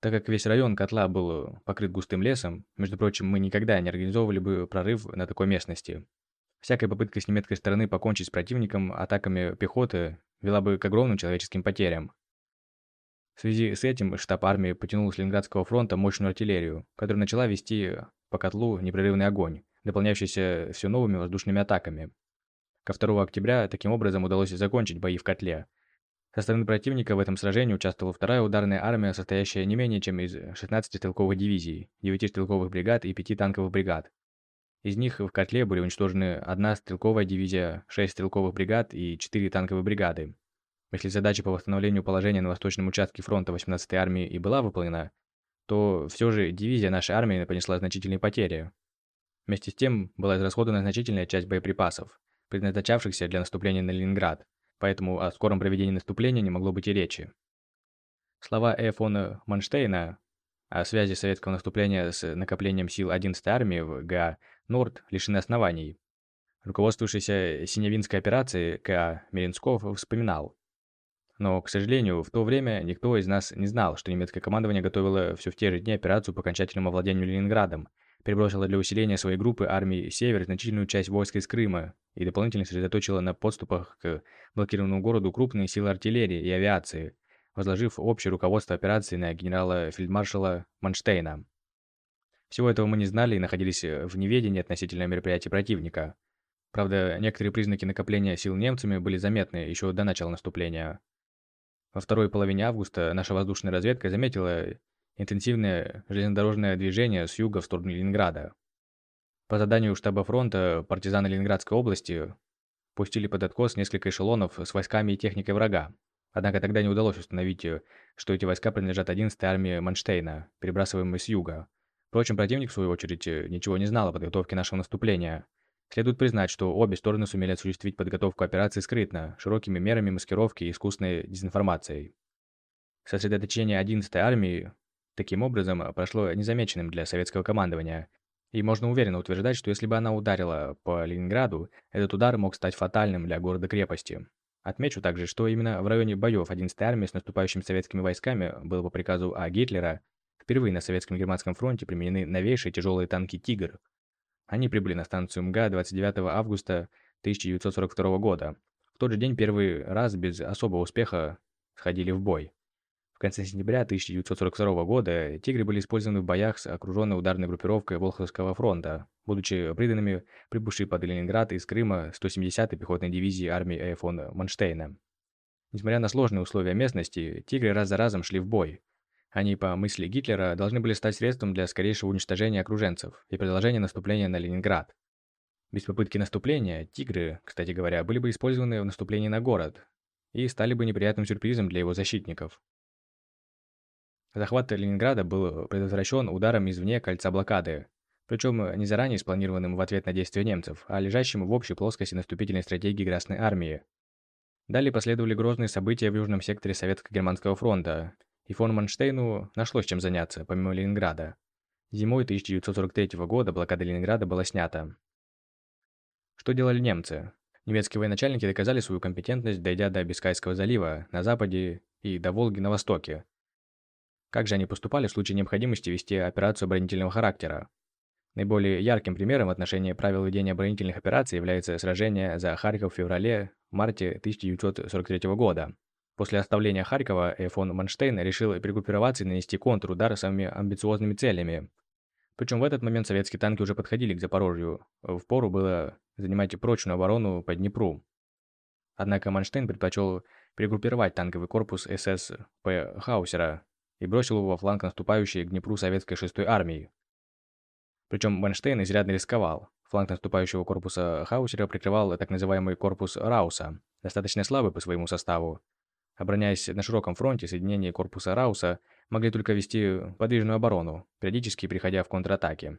Так как весь район котла был покрыт густым лесом, между прочим, мы никогда не организовывали бы прорыв на такой местности. Всякая попытка с немецкой стороны покончить с противником атаками пехоты вела бы к огромным человеческим потерям. В связи с этим штаб армии потянул с Ленинградского фронта мощную артиллерию, которая начала вести по котлу непрерывный огонь, дополняющийся все новыми воздушными атаками. Ко 2 октября таким образом удалось закончить бои в котле, со стороны противника в этом сражении участвовала вторая ударная армия, состоящая не менее чем из 16 стрелковых дивизий, 9 стрелковых бригад и 5 танковых бригад. Из них в котле были уничтожены одна стрелковая дивизия, 6 стрелковых бригад и 4 танковые бригады. Если задача по восстановлению положения на восточном участке фронта 18-й армии и была выполнена, то все же дивизия нашей армии понесла значительные потери. Вместе с тем была израсходована значительная часть боеприпасов, предназначавшихся для наступления на Ленинград, поэтому о скором проведении наступления не могло быть и речи. Слова Э. фон Манштейна о связи советского наступления с накоплением сил 11-й армии в ГА «Норд» лишены оснований. Руководствующийся Синявинской операцией К.А. Меренсков вспоминал. Но, к сожалению, в то время никто из нас не знал, что немецкое командование готовило все в те же дни операцию по окончательному овладению Ленинградом, перебросила для усиления своей группы армии «Север» значительную часть войск из Крыма и дополнительно сосредоточила на подступах к блокированному городу крупные силы артиллерии и авиации, возложив общее руководство операции на генерала-фельдмаршала Манштейна. Всего этого мы не знали и находились в неведении относительно мероприятий противника. Правда, некоторые признаки накопления сил немцами были заметны еще до начала наступления. Во второй половине августа наша воздушная разведка заметила интенсивное железнодорожное движение с юга в сторону Ленинграда. По заданию штаба фронта партизаны Ленинградской области пустили под откос несколько эшелонов с войсками и техникой врага. Однако тогда не удалось установить, что эти войска принадлежат 11-й армии Манштейна, перебрасываемой с юга. Впрочем, противник, в свою очередь, ничего не знал о подготовке нашего наступления. Следует признать, что обе стороны сумели осуществить подготовку операции скрытно, широкими мерами маскировки и искусной дезинформацией. Сосредоточение 11-й армии таким образом прошло незамеченным для советского командования. И можно уверенно утверждать, что если бы она ударила по Ленинграду, этот удар мог стать фатальным для города-крепости. Отмечу также, что именно в районе боев 11-й армии с наступающими советскими войсками было по приказу А. Гитлера впервые на советском германском фронте применены новейшие тяжелые танки «Тигр». Они прибыли на станцию МГА 29 августа 1942 года. В тот же день первый раз без особого успеха сходили в бой. В конце сентября 1942 года «Тигры» были использованы в боях с окруженной ударной группировкой Волховского фронта, будучи приданными прибывшей под Ленинград из Крыма 170-й пехотной дивизии армии Э. Манштейна. Несмотря на сложные условия местности, «Тигры» раз за разом шли в бой. Они, по мысли Гитлера, должны были стать средством для скорейшего уничтожения окруженцев и продолжения наступления на Ленинград. Без попытки наступления, «Тигры», кстати говоря, были бы использованы в наступлении на город и стали бы неприятным сюрпризом для его защитников. Захват Ленинграда был предотвращен ударом извне кольца блокады, причем не заранее спланированным в ответ на действия немцев, а лежащим в общей плоскости наступительной стратегии Красной Армии. Далее последовали грозные события в южном секторе Советско-Германского фронта, и фон Манштейну нашлось чем заняться, помимо Ленинграда. Зимой 1943 года блокада Ленинграда была снята. Что делали немцы? Немецкие военачальники доказали свою компетентность, дойдя до Бискайского залива на западе и до Волги на востоке. Как же они поступали в случае необходимости вести операцию оборонительного характера? Наиболее ярким примером отношения правил ведения оборонительных операций является сражение за Харьков в феврале-марте 1943 года. После оставления Харькова э. фон Манштейн решил перегруппироваться и нанести контрудар самыми амбициозными целями. Причем в этот момент советские танки уже подходили к Запорожью. Впору было занимать прочную оборону по Днепру. Однако Манштейн предпочел перегруппировать танковый корпус СС П. Хаусера и бросил его во фланг наступающей к Днепру советской 6-й армии. Причем Манштейн изрядно рисковал. Фланг наступающего корпуса Хаусера прикрывал так называемый корпус Рауса, достаточно слабый по своему составу, Обороняясь на широком фронте, соединения корпуса Рауса могли только вести подвижную оборону, периодически переходя в контратаки.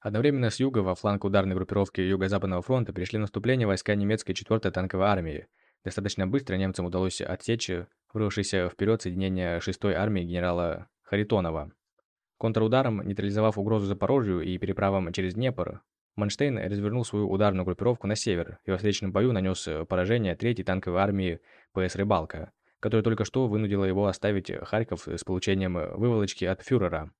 Одновременно с юга во фланг ударной группировки Юго-Западного фронта перешли в наступление войска немецкой 4-й танковой армии. Достаточно быстро немцам удалось отсечь вырвавшееся вперед соединение 6-й армии генерала Харитонова. Контрударом, нейтрализовав угрозу Запорожью и переправам через Днепр, Манштейн развернул свою ударную группировку на север и во встречном бою нанес э, поражение 3-й танковой армии ПС «Рыбалка», которая только что вынудила его оставить Харьков с получением э, выволочки от фюрера.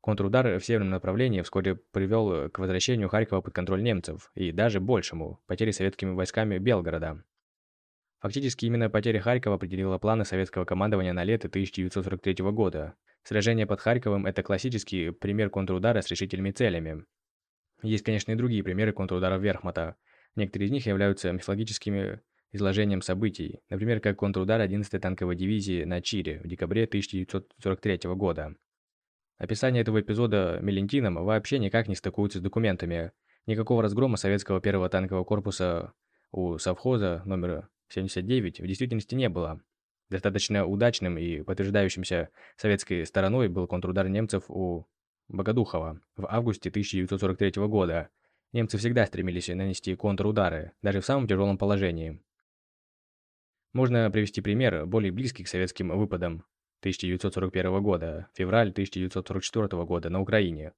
Контрудар в северном направлении вскоре привел э, к возвращению Харькова под контроль немцев и даже большему – потери советскими войсками Белгорода. Фактически именно потеря Харькова определила планы советского командования на лето 1943 года. Сражение под Харьковом – это классический пример контрудара с решительными целями. Есть, конечно, и другие примеры контрударов Верхмата. Некоторые из них являются мифологическими изложением событий, например, как контрудар 11-й танковой дивизии на Чире в декабре 1943 года. Описание этого эпизода Мелентином вообще никак не стыкуется с документами. Никакого разгрома советского первого танкового корпуса у совхоза номер 79 в действительности не было. Достаточно удачным и подтверждающимся советской стороной был контрудар немцев у Богодухова в августе 1943 года. Немцы всегда стремились нанести контрудары, даже в самом тяжелом положении. Можно привести пример, более близкий к советским выпадам 1941 года, февраль 1944 года на Украине.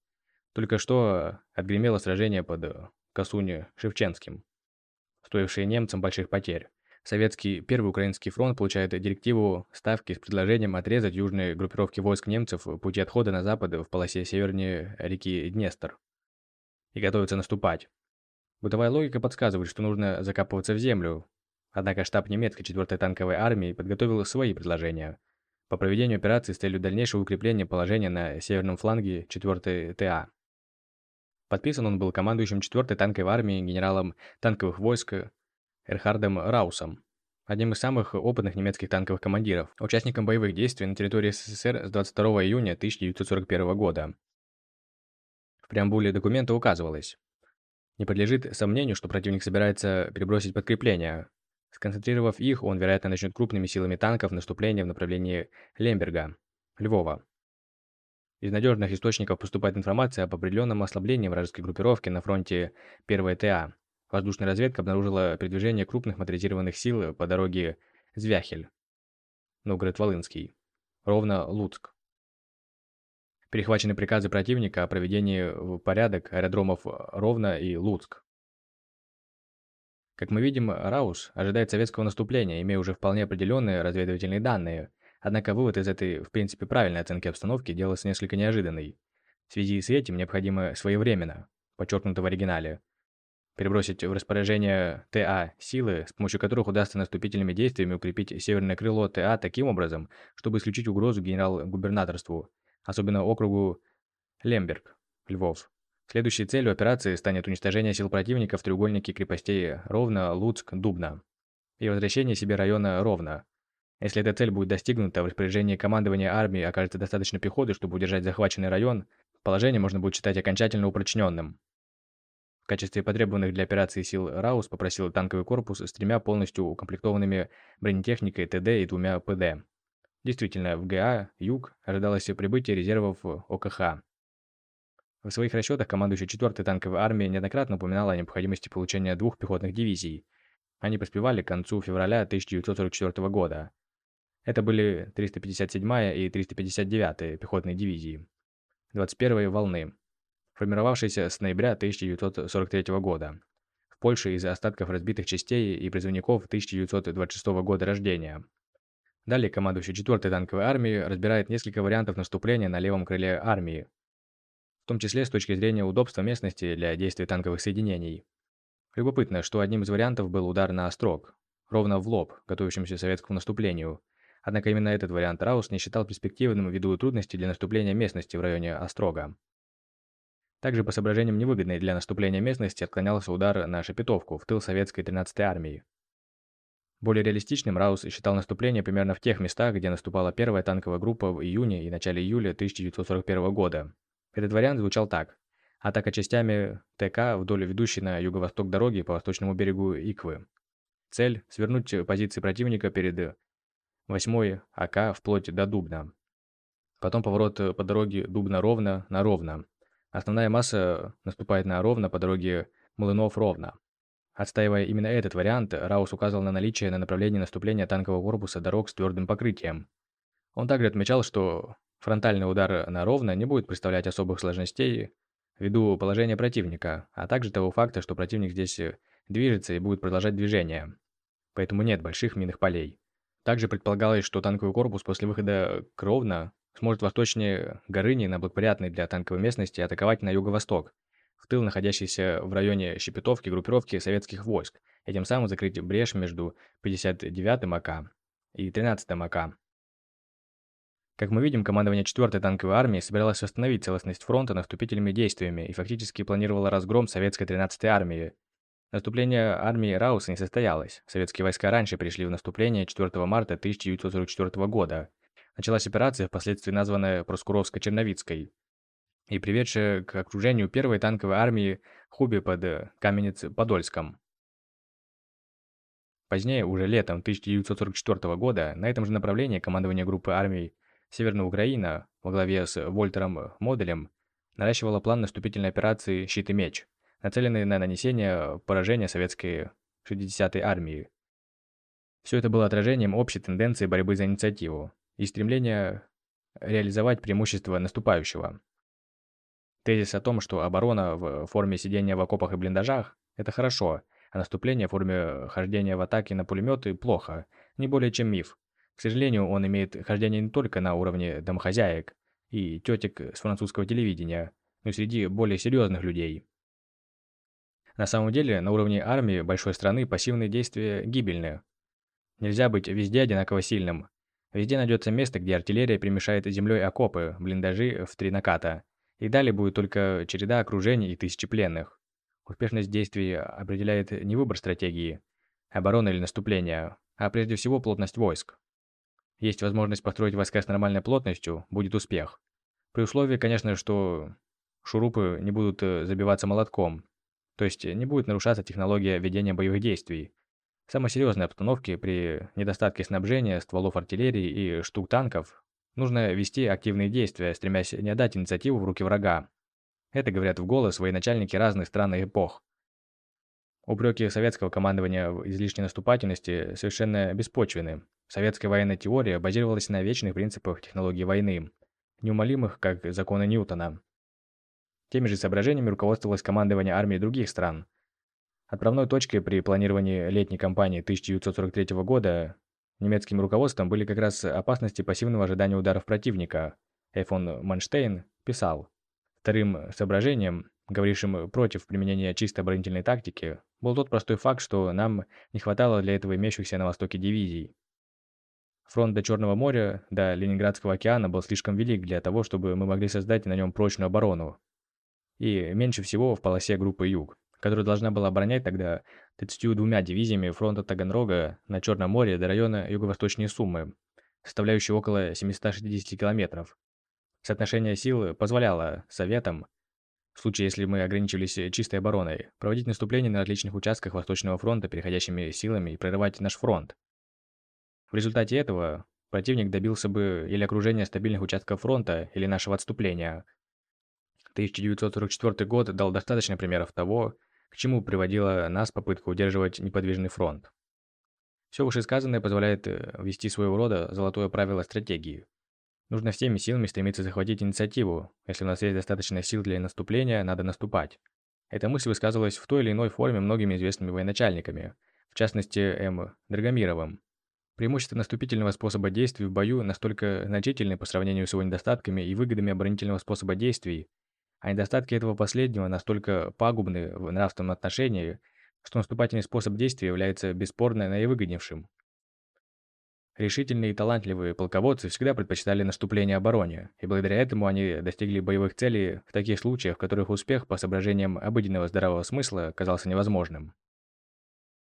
Только что отгремело сражение под Касуни-Шевченским, стоившее немцам больших потерь. Советский Первый Украинский фронт получает директиву Ставки с предложением отрезать южные группировки войск немцев пути отхода на запад в полосе севернее реки Днестр и готовится наступать. Бытовая логика подсказывает, что нужно закапываться в землю. Однако штаб немецкой 4-й танковой армии подготовил свои предложения по проведению операции с целью дальнейшего укрепления положения на северном фланге 4-й ТА. Подписан он был командующим 4-й танковой армией генералом танковых войск Эрхардом Раусом, одним из самых опытных немецких танковых командиров, участником боевых действий на территории СССР с 22 июня 1941 года. В преамбуле документа указывалось, не подлежит сомнению, что противник собирается перебросить подкрепления. Сконцентрировав их, он, вероятно, начнет крупными силами танков наступление в направлении Лемберга, Львова. Из надежных источников поступает информация об определенном ослаблении вражеской группировки на фронте 1 ТА, Воздушная разведка обнаружила передвижение крупных моторизированных сил по дороге Звяхель, Новгород-Волынский, ровно Луцк. Перехвачены приказы противника о проведении в порядок аэродромов Ровно и Луцк. Как мы видим, Раус ожидает советского наступления, имея уже вполне определенные разведывательные данные, однако вывод из этой, в принципе, правильной оценки обстановки делался несколько неожиданный. В связи с этим необходимо своевременно, подчеркнуто в оригинале, перебросить в распоряжение ТА силы, с помощью которых удастся наступительными действиями укрепить северное крыло ТА таким образом, чтобы исключить угрозу генерал-губернаторству, особенно округу Лемберг, Львов. Следующей целью операции станет уничтожение сил противника в треугольнике крепостей Ровно, Луцк, Дубна и возвращение себе района Ровно. Если эта цель будет достигнута, в распоряжении командования армии окажется достаточно пехоты, чтобы удержать захваченный район, положение можно будет считать окончательно упрочненным качестве потребованных для операции сил Раус попросил танковый корпус с тремя полностью укомплектованными бронетехникой ТД и двумя ПД. Действительно, в ГА «Юг» ожидалось прибытие резервов ОКХ. В своих расчетах командующий 4-й танковой армией неоднократно упоминал о необходимости получения двух пехотных дивизий. Они поспевали к концу февраля 1944 года. Это были 357-я и 359-я пехотные дивизии 21-й волны формировавшийся с ноября 1943 года. Польше из остатков разбитых частей и призывников 1926 года рождения. Далее командующий 4-й танковой армией разбирает несколько вариантов наступления на левом крыле армии, в том числе с точки зрения удобства местности для действий танковых соединений. Любопытно, что одним из вариантов был удар на острог, ровно в лоб, готовящемуся советскому наступлению. Однако именно этот вариант Раус не считал перспективным ввиду трудностей для наступления местности в районе Острога. Также по соображениям невыгодной для наступления местности отклонялся удар на Шепетовку в тыл советской 13-й армии. Более реалистичным Раус считал наступление примерно в тех местах, где наступала первая танковая группа в июне и начале июля 1941 года. Этот вариант звучал так. Атака частями ТК вдоль ведущей на юго-восток дороги по восточному берегу Иквы. Цель – свернуть позиции противника перед 8-й АК вплоть до Дубна. Потом поворот по дороге Дубна-Ровно на Ровно. Основная масса наступает на Ровно по дороге Млынов-Ровно. Отстаивая именно этот вариант, Раус указал на наличие на направлении наступления танкового корпуса дорог с твердым покрытием. Он также отмечал, что фронтальный удар на Ровно не будет представлять особых сложностей ввиду положения противника, а также того факта, что противник здесь движется и будет продолжать движение. Поэтому нет больших минных полей. Также предполагалось, что танковый корпус после выхода к Ровно сможет восточнее Горыни на благоприятной для танковой местности атаковать на юго-восток, в тыл находящейся в районе Щепетовки группировки советских войск, и тем самым закрыть брешь между 59-м АК и 13-м АК. Как мы видим, командование 4-й танковой армии собиралось восстановить целостность фронта наступительными действиями и фактически планировало разгром советской 13-й армии. Наступление армии Рауса не состоялось. Советские войска раньше пришли в наступление 4 марта 1944 года, началась операция, впоследствии названная Проскуровско-Черновицкой, и приведшая к окружению первой танковой армии Хуби под э, Каменец-Подольском. Позднее, уже летом 1944 года, на этом же направлении командование группы армий Северная Украина во главе с Вольтером Моделем наращивало план наступительной операции «Щит и меч», нацеленный на нанесение поражения советской 60-й армии. Все это было отражением общей тенденции борьбы за инициативу и стремление реализовать преимущество наступающего. Тезис о том, что оборона в форме сидения в окопах и блиндажах – это хорошо, а наступление в форме хождения в атаке на пулеметы – плохо, не более чем миф. К сожалению, он имеет хождение не только на уровне домохозяек и тетек с французского телевидения, но и среди более серьезных людей. На самом деле, на уровне армии большой страны пассивные действия гибельны. Нельзя быть везде одинаково сильным, Везде найдется место, где артиллерия перемешает землей окопы, блиндажи в три наката. И далее будет только череда окружений и тысячи пленных. Успешность действий определяет не выбор стратегии, обороны или наступления, а прежде всего плотность войск. Есть возможность построить войска с нормальной плотностью, будет успех. При условии, конечно, что шурупы не будут э, забиваться молотком, то есть не будет нарушаться технология ведения боевых действий, самой серьезной обстановке при недостатке снабжения, стволов артиллерии и штук танков нужно вести активные действия, стремясь не отдать инициативу в руки врага. Это говорят в голос военачальники разных стран и эпох. Упреки советского командования в излишней наступательности совершенно беспочвены. Советская военная теория базировалась на вечных принципах технологии войны, неумолимых, как законы Ньютона. Теми же соображениями руководствовалось командование армии других стран – Отправной точкой при планировании летней кампании 1943 года немецким руководством были как раз опасности пассивного ожидания ударов противника. Эйфон Манштейн писал, «Вторым соображением, говорившим против применения чисто оборонительной тактики, был тот простой факт, что нам не хватало для этого имеющихся на востоке дивизий. Фронт до Черного моря, до Ленинградского океана был слишком велик для того, чтобы мы могли создать на нем прочную оборону. И меньше всего в полосе группы Юг которая должна была оборонять тогда 32 дивизиями фронта Таганрога на Черном море до района юго-восточнее Суммы, составляющей около 760 километров. Соотношение сил позволяло Советам, в случае если мы ограничивались чистой обороной, проводить наступления на различных участках Восточного фронта переходящими силами и прорывать наш фронт. В результате этого противник добился бы или окружения стабильных участков фронта, или нашего отступления. 1944 год дал достаточно примеров того, к чему приводила нас попытка удерживать неподвижный фронт. Все вышесказанное позволяет э, ввести своего рода золотое правило стратегии. Нужно всеми силами стремиться захватить инициативу. Если у нас есть достаточно сил для наступления, надо наступать. Эта мысль высказывалась в той или иной форме многими известными военачальниками, в частности М. Драгомировым. Преимущества наступительного способа действий в бою настолько значительны по сравнению с его недостатками и выгодами оборонительного способа действий, а недостатки этого последнего настолько пагубны в нравственном отношении, что наступательный способ действия является бесспорно наивыгоднейшим. Решительные и талантливые полководцы всегда предпочитали наступление обороне, и благодаря этому они достигли боевых целей в таких случаях, в которых успех по соображениям обыденного здравого смысла казался невозможным.